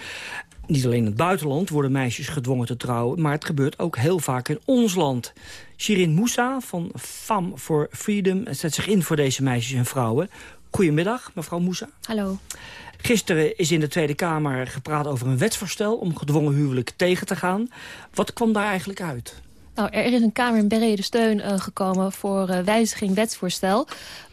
Niet alleen in het buitenland worden meisjes gedwongen te trouwen... maar het gebeurt ook heel vaak in ons land. Shirin Moussa van Femme for Freedom zet zich in voor deze meisjes en vrouwen. Goedemiddag, mevrouw Moussa. Hallo. Gisteren is in de Tweede Kamer gepraat over een wetsvoorstel... om gedwongen huwelijk tegen te gaan. Wat kwam daar eigenlijk uit? Nou, er is een Kamer in brede steun uh, gekomen voor uh, wijziging wetsvoorstel.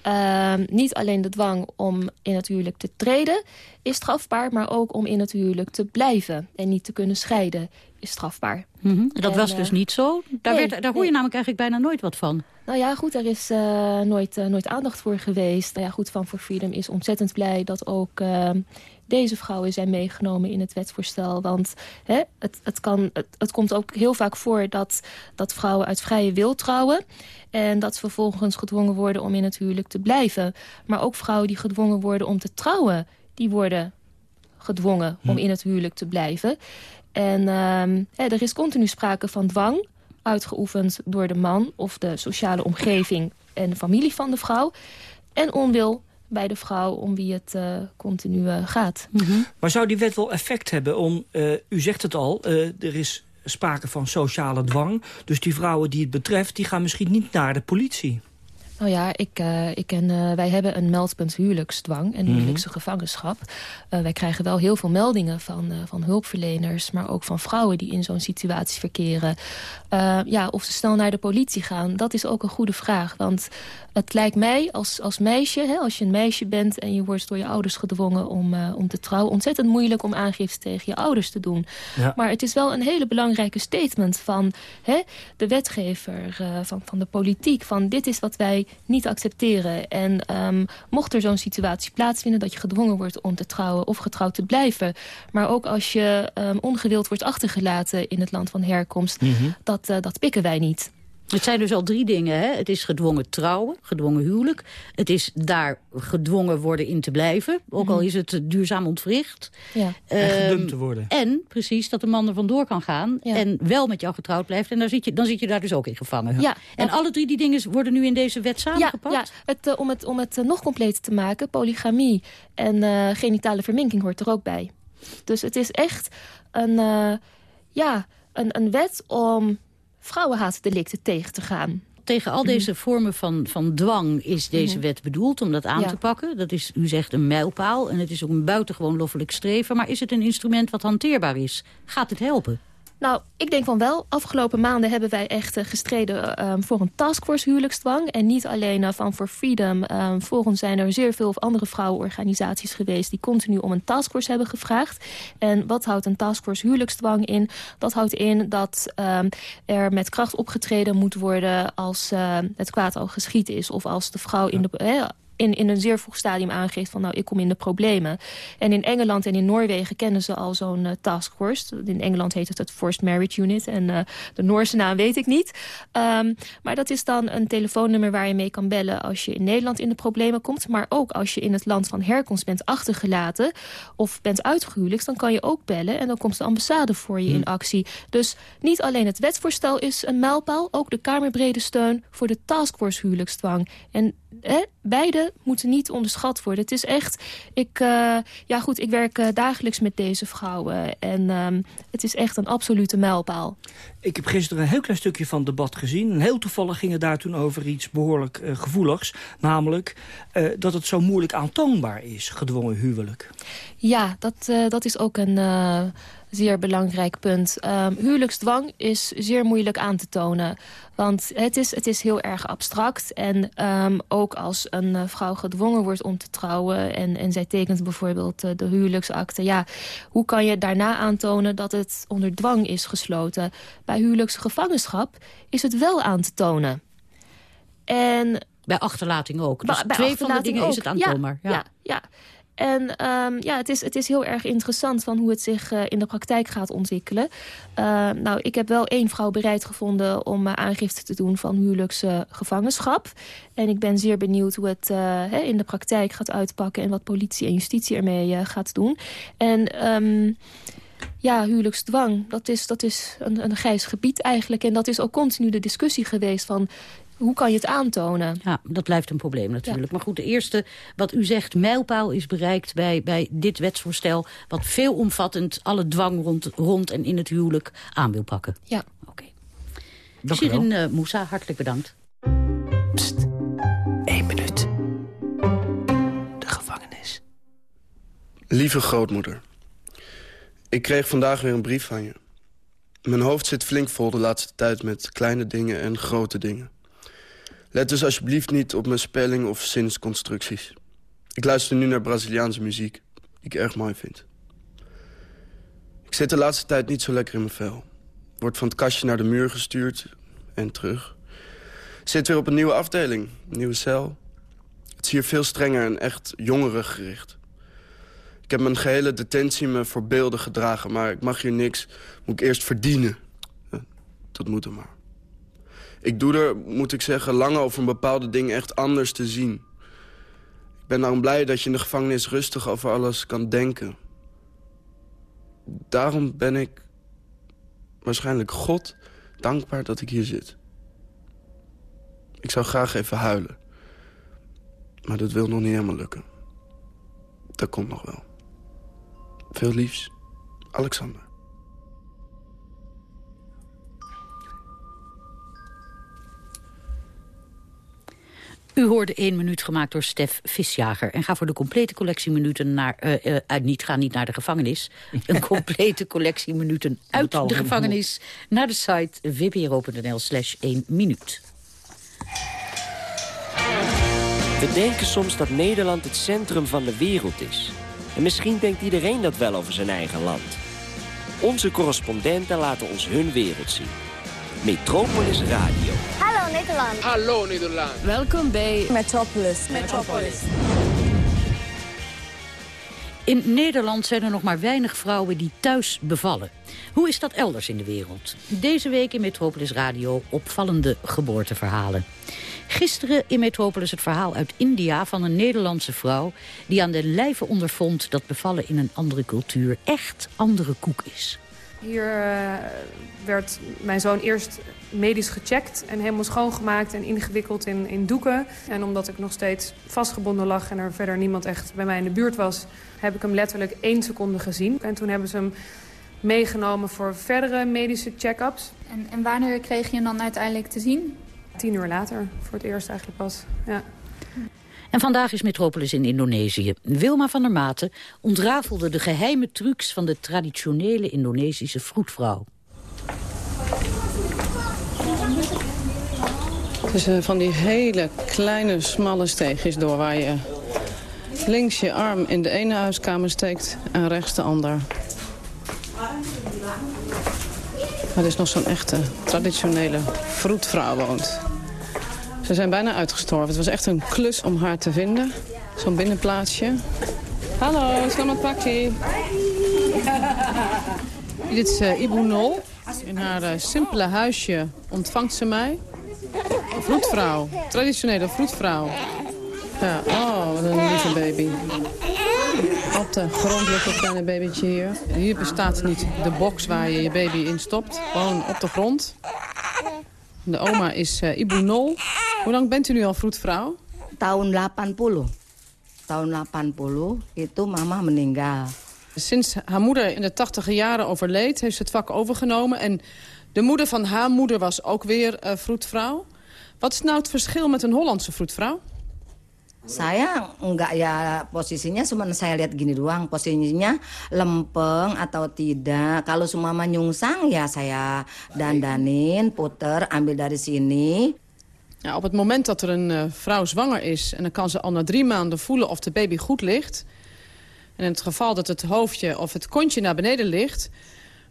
Uh, niet alleen de dwang om in het huwelijk te treden is strafbaar... maar ook om in het huwelijk te blijven en niet te kunnen scheiden is strafbaar. Mm -hmm. Dat en, was dus niet zo? Daar, nee, werd, daar hoor je namelijk eigenlijk bijna nooit wat van. Nou ja, goed, er is nooit, nooit aandacht voor geweest. Nou ja, goed, Van for Freedom is ontzettend blij dat ook uh, deze vrouwen zijn meegenomen in het wetsvoorstel. Want hè, het, het, kan, het, het komt ook heel vaak voor dat, dat vrouwen uit vrije wil trouwen. En dat ze vervolgens gedwongen worden om in het huwelijk te blijven. Maar ook vrouwen die gedwongen worden om te trouwen... die worden gedwongen om in het huwelijk te blijven. En ehm, er is continu sprake van dwang uitgeoefend door de man of de sociale omgeving en de familie van de vrouw. En onwil bij de vrouw om wie het uh, continu uh, gaat. Mm -hmm. Maar zou die wet wel effect hebben om, uh, u zegt het al, er is sprake van sociale dwang. Dus die vrouwen die het betreft, die gaan misschien niet naar de politie. Nou ja, ik, uh, ik uh, wij hebben een meldpunt huwelijksdwang en huwelijkse gevangenschap. Uh, wij krijgen wel heel veel meldingen van, van hulpverleners... maar ook van vrouwen die in zo'n situatie verkeren. ja, of ze snel naar de politie gaan, dat is ook een goede vraag. Want het lijkt mij als, als meisje, hè, als je een meisje bent... en je wordt door je ouders gedwongen om, om te trouwen... ontzettend moeilijk om aangifte tegen je ouders te doen. Ja. Maar het is wel een hele belangrijke statement van hè, de wetgever, van, van de politiek... van dit is wat wij niet accepteren. En um, mocht er zo'n situatie plaatsvinden dat je gedwongen wordt om te trouwen of getrouwd te blijven. Maar ook als je um, ongewild wordt achtergelaten in het land van herkomst. Mm -hmm. dat, uh, dat pikken wij niet. Het zijn dus al drie dingen. Hè? Het is gedwongen trouwen, gedwongen huwelijk. Het is daar gedwongen worden in te blijven. Ook al is het duurzaam ontwricht. Ja. En gedumpt te worden. En precies dat de man er vandoor kan gaan. Ja. En wel met jou getrouwd blijft. En dan zit, je, dan zit je daar dus ook in gevangen. Ja. En alle drie die dingen worden nu in deze wet samengepakt? Ja, ja. Het, uh, om het, om het uh, nog completer te maken. Polygamie en uh, genitale verminking hoort er ook bij. Dus het is echt een, ja, een, een wet om vrouwenhaatdelicten tegen te gaan. Tegen al deze vormen van, van dwang is deze wet bedoeld om dat aan ja. te pakken. Dat is, u zegt, een mijlpaal en het is ook een buitengewoon loffelijk streven. Maar is het een instrument wat hanteerbaar is? Gaat het helpen? Nou, ik denk van wel. Afgelopen maanden hebben wij echt uh, gestreden uh, voor een taskforce huwelijksdwang. En niet alleen uh, van For Freedom. volgens zijn er zeer veel andere vrouwenorganisaties geweest... die continu om een taskforce hebben gevraagd. En wat houdt een taskforce huwelijksdwang in? Dat houdt in dat er met kracht opgetreden moet worden... als het kwaad al geschied is. Of als de vrouw in de in, in een zeer vroeg stadium aangeeft van nou, ik kom in de problemen. En in Engeland en in Noorwegen kennen ze al zo'n uh, taskforce. In Engeland heet het het Forced Marriage Unit. En uh, de Noorse naam weet ik niet. Um, maar dat is dan een telefoonnummer waar je mee kan bellen als je in Nederland in de problemen komt. Maar ook als je in het land van herkomst bent achtergelaten of bent uitgehuwelijkst, dan kan je ook bellen. En dan komt de ambassade voor je in actie. Dus niet alleen het wetsvoorstel is een mijlpaal, ook de kamerbrede steun voor de taskforce huwelijksdwang. En Hè, beide moeten niet onderschat worden. Het is echt, ik, uh, ja goed, ik werk uh, dagelijks met deze vrouwen. En um, het is echt een absolute mijlpaal. Ik heb gisteren een heel klein stukje van het debat gezien. En heel toevallig ging het daar toen over iets behoorlijk uh, gevoeligs. Namelijk dat het zo moeilijk aantoonbaar is, gedwongen huwelijk. Ja, dat, dat is ook een zeer belangrijk punt. Um, huwelijksdwang is zeer moeilijk aan te tonen. Want het is, het is heel erg abstract. En um, ook als een uh, vrouw gedwongen wordt om te trouwen... en, en zij tekent bijvoorbeeld uh, de huwelijksakte... ja, hoe kan je daarna aantonen dat het onder dwang is gesloten? Bij huwelijksgevangenschap is het wel aan te tonen. En... Bij achterlating ook. Dus bij twee van de dingen ook. is het aantoonbaar. Ja, ja. ja. En um, ja, het is, het is heel erg interessant van hoe het zich uh, in de praktijk gaat ontwikkelen. Uh, nou, ik heb wel één vrouw bereid gevonden om uh, aangifte te doen van huwelijksgevangenschap. en ik ben zeer benieuwd hoe het he, in de praktijk gaat uitpakken... en wat politie en justitie ermee gaat doen. En... Um, ja, huwelijksdwang, dat is, dat is een, een grijs gebied eigenlijk. En dat is ook continu de discussie geweest van hoe kan je het aantonen? Ja, dat blijft een probleem natuurlijk. Ja. Maar goed, de eerste, wat u zegt, mijlpaal is bereikt bij, bij dit wetsvoorstel... wat veelomvattend alle dwang rond, rond en in het huwelijk aan wil pakken. Ja. Oké. Okay. Shirin uh, Moussa, hartelijk bedankt. Pst, één minuut. De gevangenis. Lieve grootmoeder. Ik kreeg vandaag weer een brief van je. Mijn hoofd zit flink vol de laatste tijd met kleine dingen en grote dingen. Let dus alsjeblieft niet op mijn spelling of zinsconstructies. Ik luister nu naar Braziliaanse muziek, die ik erg mooi vind. Ik zit de laatste tijd niet zo lekker in mijn vel. Word van het kastje naar de muur gestuurd en terug. Zit weer op een nieuwe afdeling, een nieuwe cel. Het is hier veel strenger en echt jongerengericht. Ik heb mijn gehele detentie me voor beelden gedragen... maar ik mag hier niks, moet ik eerst verdienen. Dat moet er maar. Ik doe er, moet ik zeggen, lang over een bepaalde dingen echt anders te zien. Ik ben daarom blij dat je in de gevangenis rustig over alles kan denken. Daarom ben ik waarschijnlijk God dankbaar dat ik hier zit. Ik zou graag even huilen. Maar dat wil nog niet helemaal lukken. Dat komt nog wel. Veel liefs, Alexander. U hoorde één minuut gemaakt door Stef Visjager. En ga voor de complete collectie minuten naar... Uh, uh, niet, ga niet naar de gevangenis. Een complete collectie minuten uit de gevangenis... naar de site vpro.nl slash 1 minuut. We denken soms dat Nederland het centrum van de wereld is. En misschien denkt iedereen dat wel over zijn eigen land. Onze correspondenten laten ons hun wereld zien. Metropolis Radio. Hallo Nederland. Hallo Nederland. Welkom bij Metropolis. Metropolis. In Nederland zijn er nog maar weinig vrouwen die thuis bevallen. Hoe is dat elders in de wereld? Deze week in Metropolis Radio opvallende geboorteverhalen. Gisteren in Metropolis het verhaal uit India van een Nederlandse vrouw... die aan de lijve ondervond dat bevallen in een andere cultuur echt andere koek is. Hier uh, werd mijn zoon eerst medisch gecheckt en helemaal schoongemaakt en ingewikkeld in, in doeken. En omdat ik nog steeds vastgebonden lag en er verder niemand echt bij mij in de buurt was... heb ik hem letterlijk één seconde gezien. En toen hebben ze hem meegenomen voor verdere medische check-ups. En, en wanneer kreeg je hem dan uiteindelijk te zien? Tien uur later, voor het eerst eigenlijk pas, ja. En vandaag is Metropolis in Indonesië. Wilma van der Maten ontrafelde de geheime trucs van de traditionele Indonesische vroedvrouw. Het is uh, van die hele kleine, smalle steegjes door waar je links je arm in de ene huiskamer steekt en rechts de ander. Maar er is nog zo'n echte, traditionele vroedvrouw woont. Ze zijn bijna uitgestorven. Het was echt een klus om haar te vinden. Zo'n binnenplaatsje. Hallo, selamat pagi. Dit is uh, Ibu Nol. In haar uh, simpele huisje ontvangt ze mij. Vroedvrouw, traditionele vroedvrouw. Ja, oh, wat een lieve baby. Op de grond kleine babytje hier. Hier bestaat niet de box waar je je baby in stopt. Gewoon op de grond. De oma is uh, Ibu Nol. Hoe lang bent u nu al vroedvrouw? Tahun 80. Tahun 80 itu mama meninggal. Sinds haar moeder in de tachtige jaren overleed, heeft ze het vak overgenomen. En de moeder van haar moeder was ook weer uh, vroedvrouw. Wat is nou het verschil met een Hollandse vroedvrouw? Saya enggak ya posisinya cuma saya lihat gini doang posisinya lempeng atau tidak. Kalau sumama nyungsang ya saya dandanin, puter, ambil dari sini. Ja, op het moment dat er een uh, vrouw zwanger is... en dan kan ze al na drie maanden voelen of de baby goed ligt... en in het geval dat het hoofdje of het kontje naar beneden ligt...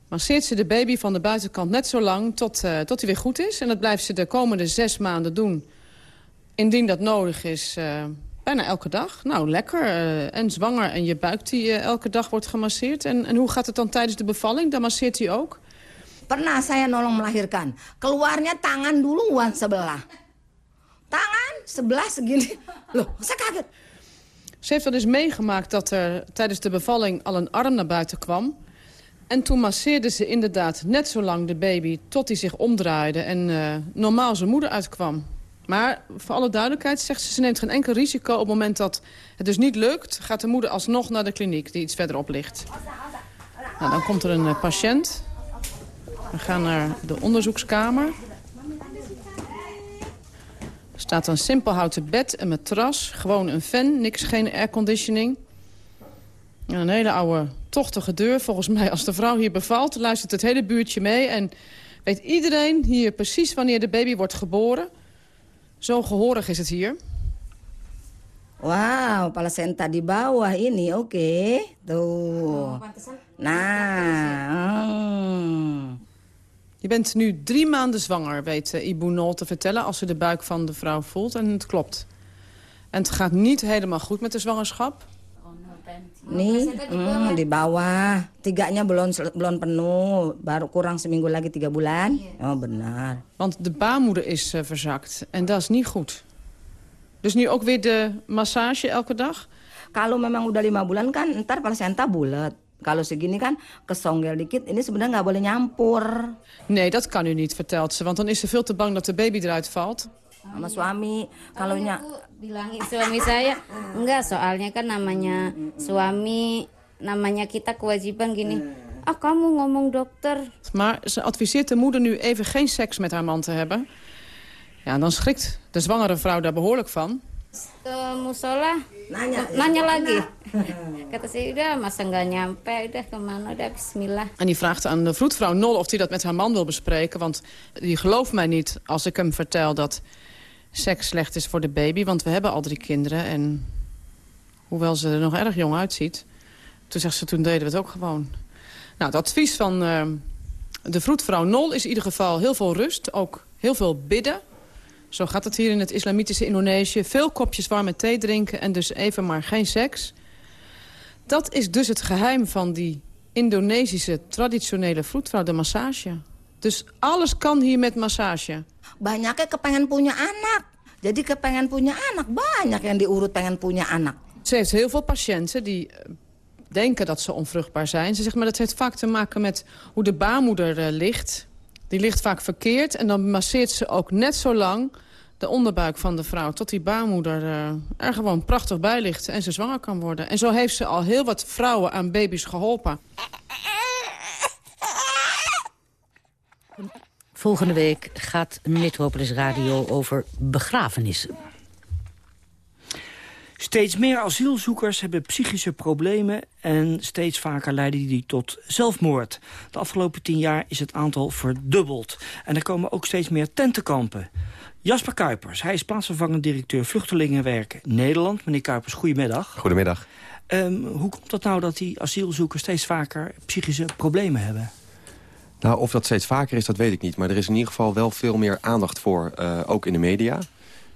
masseert ze de baby van de buitenkant net zo lang tot, uh, tot hij weer goed is. En dat blijft ze de komende zes maanden doen. Indien dat nodig is, uh, bijna elke dag. Nou, lekker. en zwanger en je buik die elke dag wordt gemasseerd. En, en hoe gaat het dan tijdens de bevalling? Dan masseert hij ook? Pernah saya nolong melahirkan. Keluarnya tangan duluan sebelah. Tangan sebelah segini. Loh, saya kaget. Ze heeft wel eens meegemaakt dat er tijdens de bevalling al een arm naar buiten kwam. En toen masseerde ze inderdaad net zo lang de baby tot hij zich omdraaide... en uh, normaal zijn moeder uitkwam. Maar voor alle duidelijkheid zegt ze, ze neemt geen enkel risico... op het moment dat het dus niet lukt, gaat de moeder alsnog naar de kliniek... die iets verderop ligt. Nou, dan komt er een uh, patiënt. We gaan naar de onderzoekskamer. Er staat een simpel houten bed, een matras, gewoon een fan, niks, geen airconditioning. Een hele oude, tochtige deur. Volgens mij, als de vrouw hier bevalt, luistert het hele buurtje mee... en weet iedereen hier precies wanneer de baby wordt geboren. Zo gehorig is het hier. Wauw, placenta di bawah ini, oké. Okay. Tuh. Nah. Je bent nu drie maanden zwanger, weet uh, Ibu Nol te vertellen... als ze de buik van de vrouw voelt. En het klopt. En het gaat niet helemaal goed met de zwangerschap. Nih, hmm, di bawah. Tiganya belum belum penuh. Baru kurang seminggu lagi tiga bulan. Oh, benar. Want de baarmoeder is uh, verzakt. En dat is niet goed. Dus nu ook weer de massage elke dag? Kalau memang udah lima bulan kan, ntar placenta bulat. Kalau segini kan kesonggel dikit, ini sebenarnya nggak boleh nyampur. Nee, dat kan u niet, vertelt ze. Want dan is ze veel te bang dat de baby eruit valt. Sama suami, kalau nya... bilangin suami saya, enggak soalnya kan namanya suami, namanya kita kewajiban gini. Ah, kamu ngomong dokter. Maar ze adviseert de moeder nu even geen seks met haar man te hebben. Ja, dan schrikt de zwangere vrouw daar behoorlijk van. Ke musola, nanya, nanya lagi. Kata saya, udah masa nggak nyampe, udah kemana, udah bismillah. En die vraagt aan de vroedvrouw Nol of hij dat met haar man wil bespreken. Want die gelooft mij niet als ik hem vertel dat seks slecht is voor de baby. Want we hebben al drie kinderen en hoewel ze er nog erg jong uitziet... toen zegt ze, toen deden we het ook gewoon. Nou, het advies van uh, de vroedvrouw Nol is in ieder geval heel veel rust. Ook heel veel bidden. Zo gaat het hier in het islamitische Indonesië. Veel kopjes warme thee drinken en dus even maar geen seks. Dat is dus het geheim van die Indonesische traditionele vroedvrouw, de massage. Dus alles kan hier met massage. Banyaknya kepengen punya anak. Jadi kepengen punya anak. Banyak yang diurut pengen punya anak. Ze heeft heel veel patiënten die eh, denken dat ze onvruchtbaar zijn. Ze zegt, maar dat heeft vaak te maken met hoe de baarmoeder uh, ligt. Die ligt vaak verkeerd en dan masseert ze ook net zo lang de onderbuik van de vrouw... tot die baarmoeder uh, er gewoon prachtig bij ligt en ze zwanger kan worden. En zo heeft ze al heel wat vrouwen aan baby's geholpen. Volgende week gaat Metropolis Radio over begrafenissen. Steeds meer asielzoekers hebben psychische problemen... en steeds vaker leiden die tot zelfmoord. De afgelopen tien jaar is het aantal verdubbeld. En er komen ook steeds meer tentenkampen. Jasper Kuipers, hij is plaatsvervangend directeur Vluchtelingenwerk Nederland. Meneer Kuipers, goedemiddag. Goedemiddag. Um, hoe komt het nou dat die asielzoekers steeds vaker psychische problemen hebben? Nou, of dat steeds vaker is, dat weet ik niet. Maar er is in ieder geval wel veel meer aandacht voor, uh, ook in de media.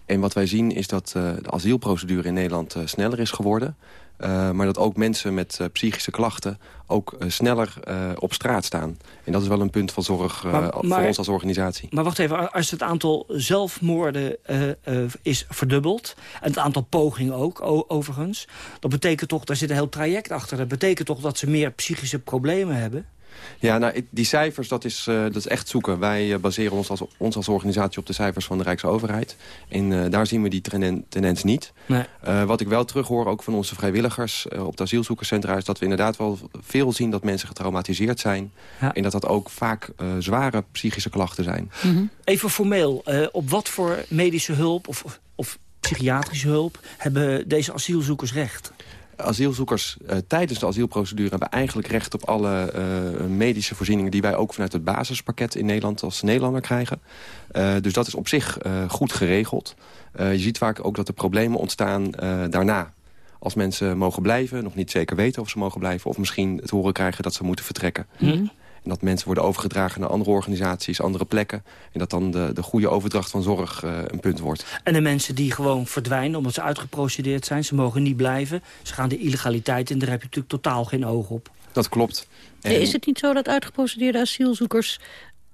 En wat wij zien is dat uh, de asielprocedure in Nederland uh, sneller is geworden. Uh, maar dat ook mensen met psychische klachten ook sneller op straat staan. En dat is wel een punt van zorg maar, maar, voor ons als organisatie. Maar wacht even, als het aantal zelfmoorden is verdubbeld... en het aantal pogingen ook, overigens... dat betekent toch, daar zit een heel traject achter... dat betekent toch dat ze meer psychische problemen hebben? Ja, nou, die cijfers, dat is, uh, dat is echt zoeken. Wij uh, baseren ons als, ons als organisatie op de cijfers van de Rijksoverheid. En uh, daar zien we die tendens, niet. Nee. wat ik wel terughoor, ook van onze vrijwilligers op de asielzoekerscentra... is dat we inderdaad wel veel zien dat mensen getraumatiseerd zijn. Ja. En dat dat ook vaak zware psychische klachten zijn. Mm -hmm. Even formeel, op wat voor medische hulp of, of psychiatrische hulp... hebben deze asielzoekers recht? Asielzoekers uh, tijdens de asielprocedure hebben eigenlijk recht op alle uh, medische voorzieningen die wij ook vanuit het basispakket in Nederland als Nederlander krijgen. Uh, dus dat is op zich goed geregeld. je ziet vaak ook dat er problemen ontstaan daarna. Als mensen mogen blijven, nog niet zeker weten of ze mogen blijven... of misschien het horen krijgen dat ze moeten vertrekken. Mm. En dat mensen worden overgedragen naar andere organisaties, andere plekken. En dat dan de, de goede overdracht van zorg uh, een punt wordt. En de mensen die gewoon verdwijnen omdat ze uitgeprocedeerd zijn. Ze mogen niet blijven. Ze gaan de illegaliteit in. Daar heb je natuurlijk totaal geen oog op. Dat klopt. En... Is het niet zo dat uitgeprocedeerde asielzoekers...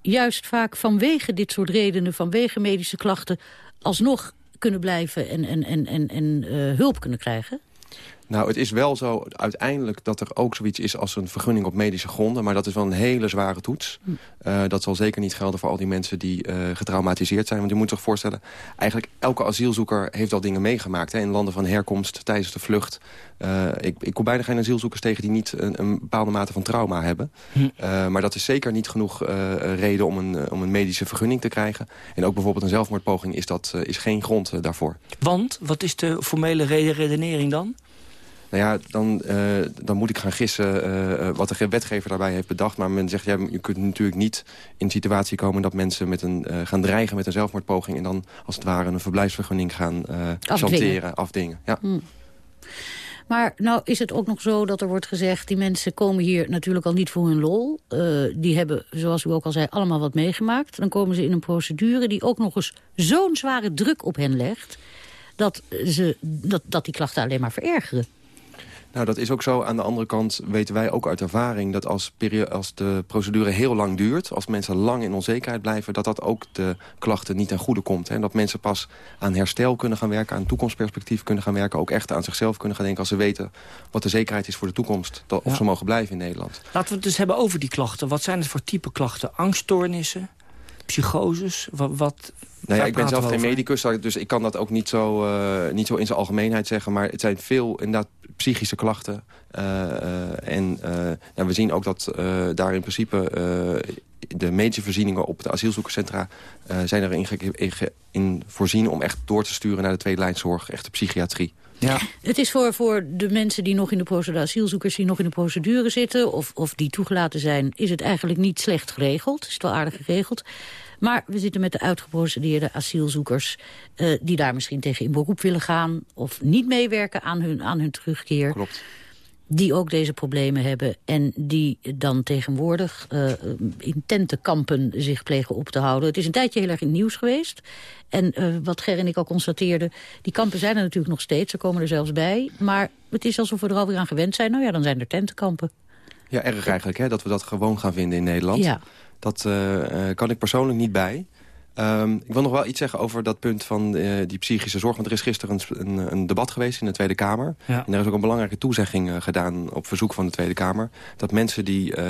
juist vaak vanwege dit soort redenen, vanwege medische klachten... alsnog kunnen blijven en, en, en, en, en uh, hulp kunnen krijgen? Nou, het is wel zo uiteindelijk dat er ook zoiets is als een vergunning op medische gronden. Maar dat is wel een hele zware toets. Hm. Uh, dat zal zeker niet gelden voor al die mensen die uh, getraumatiseerd zijn. Want je moet zich voorstellen, eigenlijk elke asielzoeker heeft al dingen meegemaakt. Hè, in landen van herkomst, tijdens de vlucht. Uh, ik, ik kom bijna geen asielzoekers tegen die niet een, een bepaalde mate van trauma hebben. Hm. maar dat is zeker niet genoeg reden om een, om een medische vergunning te krijgen. En ook bijvoorbeeld een zelfmoordpoging is, dat, is geen grond daarvoor. Want, wat is de formele redenering dan? Nou ja, dan, uh, dan moet ik gaan gissen uh, wat de wetgever daarbij heeft bedacht. Maar men zegt, ja, je kunt natuurlijk niet in situatie komen... dat mensen met een, gaan dreigen met een zelfmoordpoging... en dan als het ware een verblijfsvergunning gaan chanteren, afdingen. Ja. Hmm. Maar nou is het ook nog zo dat er wordt gezegd... die mensen komen hier natuurlijk al niet voor hun lol. Uh, die hebben, zoals u ook al zei, allemaal wat meegemaakt. Dan komen ze in een procedure die ook nog eens zo'n zware druk op hen legt... Dat, ze, dat, dat die klachten alleen maar verergeren. Nou, dat is ook zo. Aan de andere kant weten wij ook uit ervaring... dat als, als de procedure heel lang duurt... als mensen lang in onzekerheid blijven... dat dat ook de klachten niet ten goede komt. En dat mensen pas aan herstel kunnen gaan werken... aan toekomstperspectief kunnen gaan werken... ook echt aan zichzelf kunnen gaan denken... als ze weten wat de zekerheid is voor de toekomst. Of ze mogen blijven in Nederland. Laten we het dus hebben over die klachten. Wat zijn het voor type klachten? Angststoornissen? Psychoses? Wat, wat nou ja, ik ben zelf geen medicus, dus ik kan dat ook niet zo, uh, niet zo in zijn algemeenheid zeggen. Maar het zijn veel inderdaad psychische klachten. Uh, uh, en ja, we zien ook dat daar in principe de medische voorzieningen op de asielzoekerscentra... zijn erin in, in voorzien om echt door te sturen naar de tweede lijnzorg, echt de psychiatrie. Ja. Het is voor, voor de mensen die nog in de procedure, asielzoekers die nog in de procedure zitten... Of, of die toegelaten zijn, is het eigenlijk niet slecht geregeld. Is het wel aardig geregeld. Maar we zitten met de uitgeprocedeerde asielzoekers... Uh, die daar misschien tegen in beroep willen gaan... of niet meewerken aan hun, aan hun terugkeer. Klopt die ook deze problemen hebben... en die dan tegenwoordig uh, in tentenkampen zich plegen op te houden. Het is een tijdje heel erg in het nieuws geweest. En uh, wat Ger en ik al constateerden... die kampen zijn er natuurlijk nog steeds, ze komen er zelfs bij. Maar het is alsof we er alweer aan gewend zijn. Nou ja, dan zijn er tentenkampen. Ja, erg eigenlijk, hè, dat we dat gewoon gaan vinden in Nederland. Ja. Dat uh, kan ik persoonlijk niet bij. Um, ik wil nog wel iets zeggen over dat punt van uh, die psychische zorg. Want er is gisteren een, een, een debat geweest in de Tweede Kamer. Ja. En er is ook een belangrijke toezegging uh, gedaan op verzoek van de Tweede Kamer. Dat mensen die uh,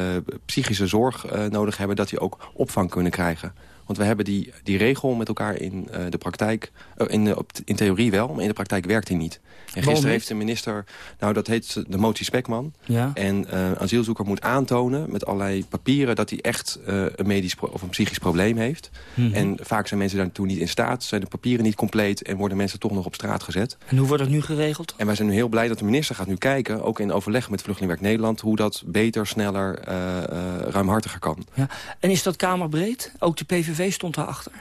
psychische zorg nodig hebben, dat die ook opvang kunnen krijgen. Want we hebben die, die regel met elkaar in uh, de praktijk... Uh, in, de, op, in theorie wel, maar in de praktijk werkt die niet. En gisteren heeft de minister... Nou, dat heet de motie Spekman. Ja. En uh, een asielzoeker moet aantonen met allerlei papieren... dat hij echt een medisch of een psychisch probleem heeft. Mm -hmm. En vaak zijn mensen daartoe niet in staat. Zijn de papieren niet compleet en worden mensen toch nog op straat gezet. En hoe wordt dat nu geregeld? En wij zijn nu heel blij dat de minister gaat nu kijken... ook in overleg met Vluchtelingenwerk Nederland... hoe dat beter, sneller, ruimhartiger kan. Ja. En is dat kamerbreed? Ook de PVV PVV stond daarachter.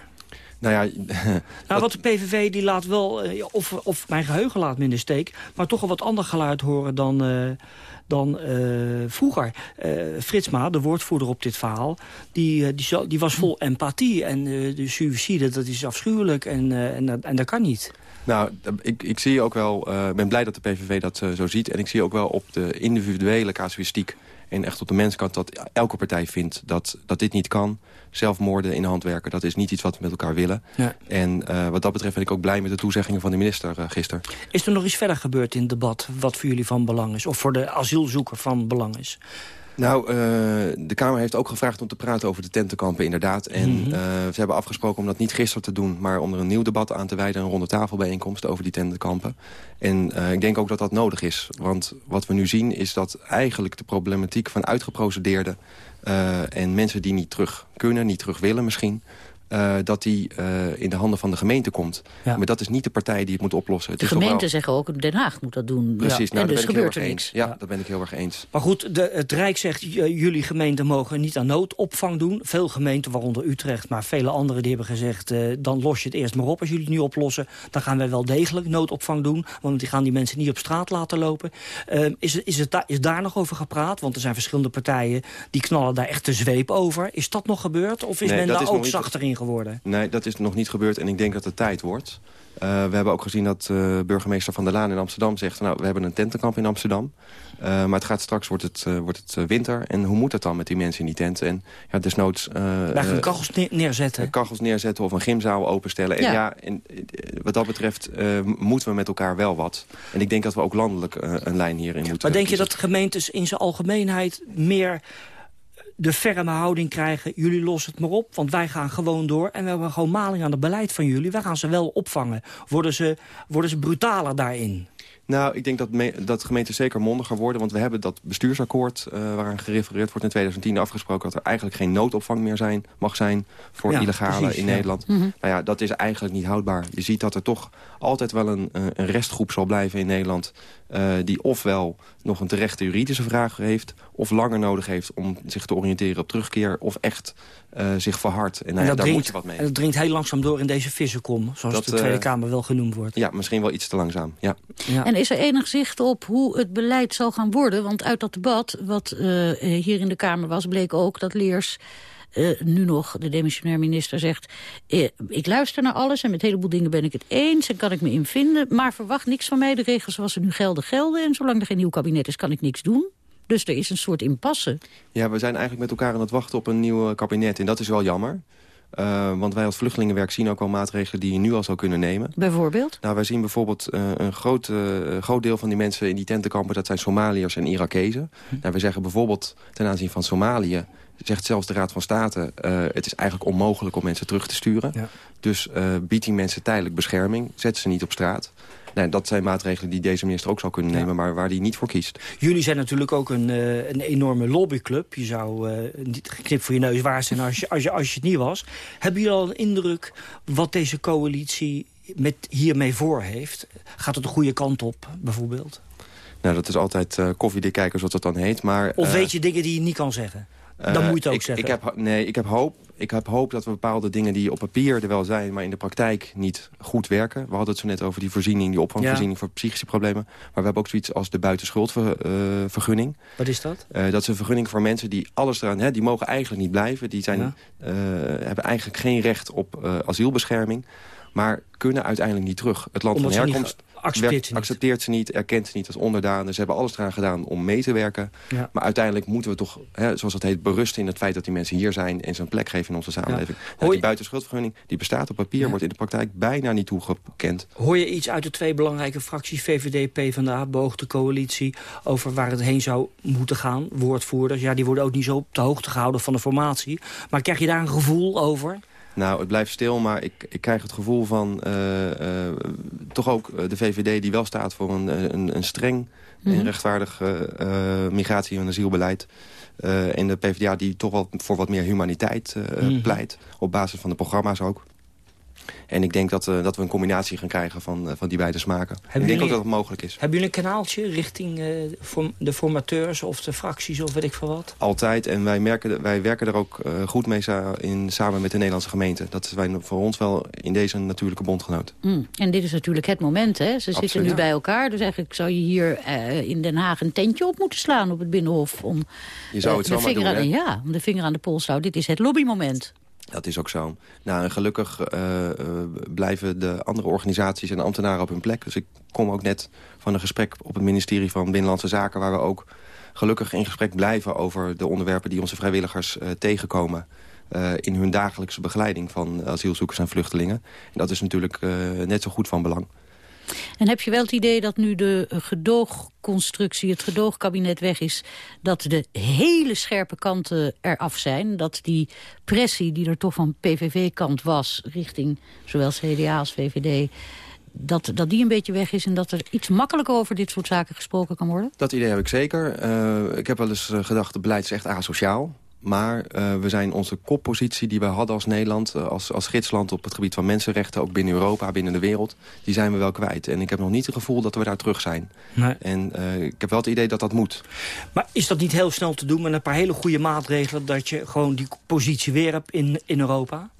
Nou ja... nou, wat de PVV die laat wel, eh, of, of mijn geheugen laat me in de steek... maar toch al wat ander geluid horen dan, uh, dan uh, vroeger. Uh, Fritsma, de woordvoerder op dit verhaal... die, die, die was vol empathie. En de suïcide, dat is afschuwelijk en, en, en dat kan niet. Nou, ik, ik zie ook wel... Ik ben blij dat de PVV dat zo ziet. En ik zie ook wel op de individuele casuïstiek... en echt op de menskant dat elke partij vindt dat, dat dit niet kan zelfmoorden in de hand werken. Dat is niet iets wat we met elkaar willen. Ja. En uh, wat dat betreft ben ik ook blij met de toezeggingen van de minister uh, gisteren. Is er nog iets verder gebeurd in het debat wat voor jullie van belang is? Of voor de asielzoeker van belang is? Nou, uh, de Kamer heeft ook gevraagd om te praten over de tentenkampen, inderdaad. En mm -hmm. uh, ze hebben afgesproken om dat niet gisteren te doen... maar om er een nieuw debat aan te wijden, een ronde tafelbijeenkomst over die tentenkampen. En uh, ik denk ook dat dat nodig is. Want wat we nu zien is dat eigenlijk de problematiek van uitgeprocedeerden... en mensen die niet terug kunnen, niet terug willen misschien... Uh, dat die uh, in de handen van de gemeente komt. Ja. Maar dat is niet de partij die het moet oplossen. Het de gemeente wel... zeggen ook, Den Haag moet dat doen. Precies, ja. nou, en dus gebeurt er niks. Ja, ja, daar ben ik heel erg eens. Maar goed, de, het Rijk zegt, jullie gemeenten mogen niet aan noodopvang doen. Veel gemeenten, waaronder Utrecht, maar vele anderen die hebben gezegd... Uh, dan los je het eerst maar op als jullie het nu oplossen. Dan gaan wij wel degelijk noodopvang doen. Want die gaan die mensen niet op straat laten lopen. is, is, het da is daar nog over gepraat? Want er zijn verschillende partijen die knallen daar echt de zweep over. Is dat nog gebeurd? Of is nee, men daar ook zachter in geworden? Nee, dat is nog niet gebeurd en ik denk dat het tijd wordt. Uh, we hebben ook gezien dat uh, burgemeester Van der Laan in Amsterdam zegt... nou, we hebben een tentenkamp in Amsterdam. Uh, maar het gaat straks, wordt het, wordt het winter. En hoe moet dat dan met die mensen in die tenten? En ja, desnoods... Daar kachels ne neerzetten. Kachels neerzetten of een gymzaal openstellen. Ja. En ja, en, wat dat betreft moeten we met elkaar wel wat. En ik denk dat we ook landelijk een lijn hierin moeten... Maar denk je dat gemeentes in zijn algemeenheid meer de ferme houding krijgen... jullie lossen het maar op, want wij gaan gewoon door... en we hebben gewoon maling aan het beleid van jullie. Wij gaan ze wel opvangen. Worden ze, worden ze brutaler daarin? Nou, ik denk dat, dat gemeenten zeker mondiger worden. Want we hebben dat bestuursakkoord uh, waaraan gerefereerd wordt in 2010 afgesproken... dat er eigenlijk geen noodopvang meer zijn, mag zijn voor ja, precies, in ja. Nederland. Mm -hmm. Nou ja, dat is eigenlijk niet houdbaar. Je ziet dat er toch altijd wel een, een restgroep zal blijven in Nederland... Uh, die ofwel nog een terechte juridische vraag heeft... of langer nodig heeft om zich te oriënteren op terugkeer... of echt uh, zich verhardt. En, en daar dringt, moet je wat mee. En dat dringt heel langzaam door in deze vissenkom... zoals dat, de Tweede uh, Kamer wel genoemd wordt. Ja, misschien wel iets te langzaam, ja. ja. En is er enig zicht op hoe het beleid zal gaan worden? Want uit dat debat wat hier in de Kamer was... bleek ook dat Leers eh, nu nog, de demissionair minister, zegt... Eh, ik luister naar alles en met een heleboel dingen ben ik het eens... en kan ik me in vinden, maar verwacht niks van mij. De regels zoals ze nu gelden, gelden. En zolang er geen nieuw kabinet is, kan ik niks doen. Dus er is een soort impasse. Ja, we zijn eigenlijk met elkaar aan het wachten op een nieuw kabinet. En dat is wel jammer. Uh, want wij als vluchtelingenwerk zien ook al maatregelen die je nu al zou kunnen nemen. Bijvoorbeeld? Nou, wij zien bijvoorbeeld uh, een groot, uh, groot deel van die mensen in die tentenkampen... dat zijn Somaliërs en Irakezen. Hm. Nou, we zeggen bijvoorbeeld ten aanzien van Somalië... zegt zelfs de Raad van State... het is eigenlijk onmogelijk om mensen terug te sturen. Ja. Dus biedt die mensen tijdelijk bescherming. Zet ze niet op straat. Nou, dat zijn maatregelen die deze minister ook zou kunnen nemen... maar waar hij niet voor kiest. Jullie zijn natuurlijk ook een, uh, een enorme lobbyclub. Je zou uh, niet voor je neus waar zijn als je, als, je, als je het niet was. Hebben jullie al een indruk wat deze coalitie met hiermee voor heeft? Gaat het de goede kant op, bijvoorbeeld? Nou, dat is altijd uh, koffiedik kijken, zoals dat dan heet. Maar, of weet je dingen die je niet kan zeggen? Dan moet je het ook ik, zeggen. Ik heb, nee, ik heb hoop ik heb hoop dat we bepaalde dingen die op papier er wel zijn... maar in de praktijk niet goed werken. We hadden het zo net over die voorziening, die opvangvoorziening... voor psychische problemen. Maar we hebben ook zoiets als de buitenschuldvergunning. Wat is dat? Uh, dat is een vergunning voor mensen die alles eraan... Hè, die mogen eigenlijk niet blijven. Die zijn, ja. uh, hebben eigenlijk geen recht op uh, asielbescherming maar kunnen uiteindelijk niet terug. Het land Omdat van herkomst accepteert, ze accepteert ze niet, erkent ze niet als onderdanen. Ze hebben alles eraan gedaan om mee te werken. Ja. Maar uiteindelijk moeten we toch, hè, zoals dat heet, berusten in het feit dat die mensen hier zijn... en ze een plek geven in onze samenleving. Ja. Nou, die buitenschuldvergunning die bestaat op papier, wordt in de praktijk bijna niet toegekend. Hoor je iets uit de twee belangrijke fracties, VVD, PvdA, beoogde coalitie... over waar het heen zou moeten gaan, woordvoerders? Ja, die worden ook niet zo op de hoogte gehouden van de formatie. Maar krijg je daar een gevoel over? Nou, het blijft stil, maar ik, ik krijg het gevoel van uh, uh, toch ook de VVD... die wel staat voor een, een, een streng mm -hmm. en rechtvaardig uh, migratie- en asielbeleid. en de PvdA die toch wel voor wat meer humaniteit mm -hmm. pleit. Op basis van de programma's ook. En ik denk dat, uh, dat we een combinatie gaan krijgen van, uh, van die beide smaken. Hebben ik denk jullie, ook dat het mogelijk is. Hebben jullie een kanaaltje richting uh, form, de formateurs of de fracties of weet ik veel wat? Altijd. En wij, merken, wij werken er ook goed mee sa in, samen met de Nederlandse gemeente. Dat is wij, voor ons wel in deze natuurlijke bondgenoot. Mm. En dit is natuurlijk het moment. Hè? Ze Absoluut. zitten nu bij elkaar. Dus eigenlijk zou je hier in Den Haag een tentje op moeten slaan op het Binnenhof. Om, je zou het de zomaar doen, aan, Ja, om de vinger aan de pols te houden. Dit is het lobbymoment. Dat is ook zo. Nou, en gelukkig uh, uh, blijven de andere organisaties en ambtenaren op hun plek. Dus ik kom ook net van een gesprek op het ministerie van Binnenlandse Zaken... waar we ook gelukkig in gesprek blijven over de onderwerpen die onze vrijwilligers uh, tegenkomen... in hun dagelijkse begeleiding van asielzoekers en vluchtelingen. En dat is natuurlijk net zo goed van belang. En heb je wel het idee dat nu de gedoogconstructie, het gedoogkabinet weg is... dat de hele scherpe kanten eraf zijn? Dat die pressie die er toch van PVV-kant was... richting zowel CDA als VVD... Dat, dat die een beetje weg is en dat er iets makkelijker over dit soort zaken gesproken kan worden? Dat idee heb ik zeker. Uh, ik heb wel eens gedacht, het beleid is echt asociaal. Maar uh, we zijn onze koppositie die we hadden als Nederland... Uh, als, als gidsland op het gebied van mensenrechten... ook binnen Europa, binnen de wereld... die zijn we wel kwijt. En ik heb nog niet het gevoel dat we daar terug zijn. Nee. En uh, ik heb wel het idee dat dat moet. Maar is dat niet heel snel te doen met een paar hele goede maatregelen... dat je gewoon die positie weer hebt in, in Europa?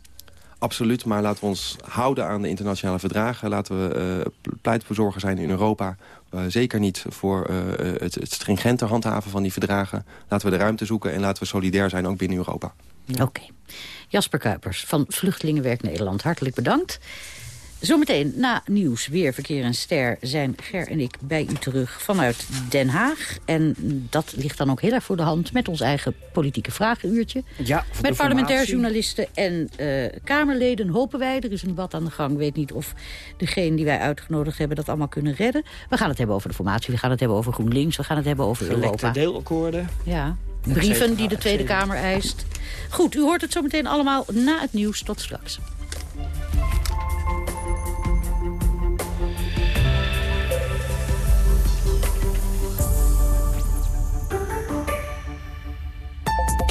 Absoluut, maar laten we ons houden aan de internationale verdragen. Laten we uh, pleitbezorger zijn in Europa. Uh, zeker niet voor uh, het, het stringenter handhaven van die verdragen. Laten we de ruimte zoeken en laten we solidair zijn ook binnen Europa. Oké. Jasper Kuipers van Vluchtelingenwerk Nederland, hartelijk bedankt. Zometeen na nieuws, weer verkeer en ster zijn Ger en ik bij u terug vanuit Den Haag. En dat ligt dan ook heel erg voor de hand met ons eigen politieke vragenuurtje. Ja, met parlementair journalisten en uh, Kamerleden hopen wij. Er is een debat aan de gang. weet niet of degene die wij uitgenodigd hebben dat allemaal kunnen redden. We gaan het hebben over de formatie, we gaan het hebben over GroenLinks, we gaan het hebben over Gelekte Europa. deelakkoorden. Ja, brieven die de Tweede Kamer eist. Goed, u hoort het zo meteen allemaal na het nieuws. Tot straks.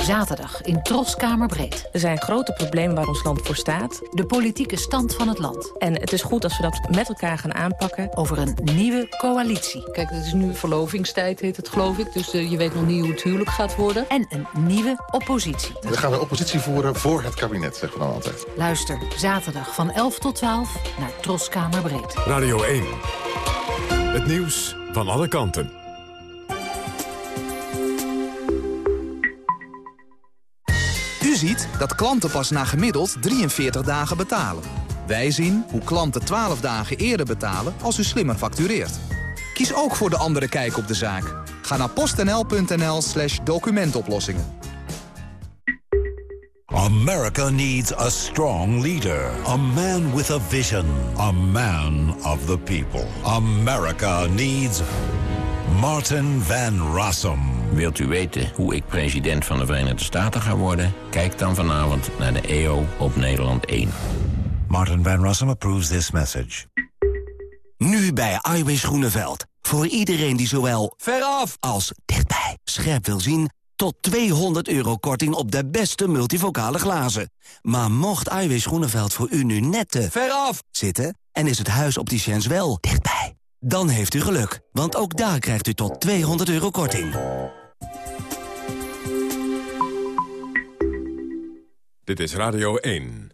Zaterdag in Troskamerbreed. Er zijn grote problemen waar ons land voor staat. De politieke stand van het land. En het is goed als we dat met elkaar gaan aanpakken. Over een nieuwe coalitie. Kijk, het is nu verlovingstijd, heet het geloof ik. Dus uh, je weet nog niet hoe het huwelijk gaat worden. En een nieuwe oppositie. We gaan de oppositie voeren voor het kabinet, zeggen we dan altijd. Luister zaterdag van 11 tot 12 naar Troskamerbreed. Radio 1. Het nieuws van alle kanten. Ziet dat klanten pas na gemiddeld 43 dagen betalen. Wij zien hoe klanten 12 dagen eerder betalen als u slimmer factureert. Kies ook voor de andere kijk op de zaak. Ga naar postnl.nl slash documentoplossingen. America needs a strong leader. A man with a vision. A man of the people. America needs Martin Van Rossum. Wilt u weten hoe ik president van de Verenigde Staten ga worden? Kijk dan vanavond naar de EO op Nederland 1. Martin Van Rossum approves this message. Nu bij Iwis Groeneveld. Voor iedereen die zowel veraf als dichtbij scherp wil zien... tot 200 euro korting op de beste multivocale glazen. Maar mocht Iwis Groeneveld voor u nu net te veraf zitten... en is het huis opticiens wel dichtbij... dan heeft u geluk, want ook daar krijgt u tot 200 euro korting. Dit is Radio 1.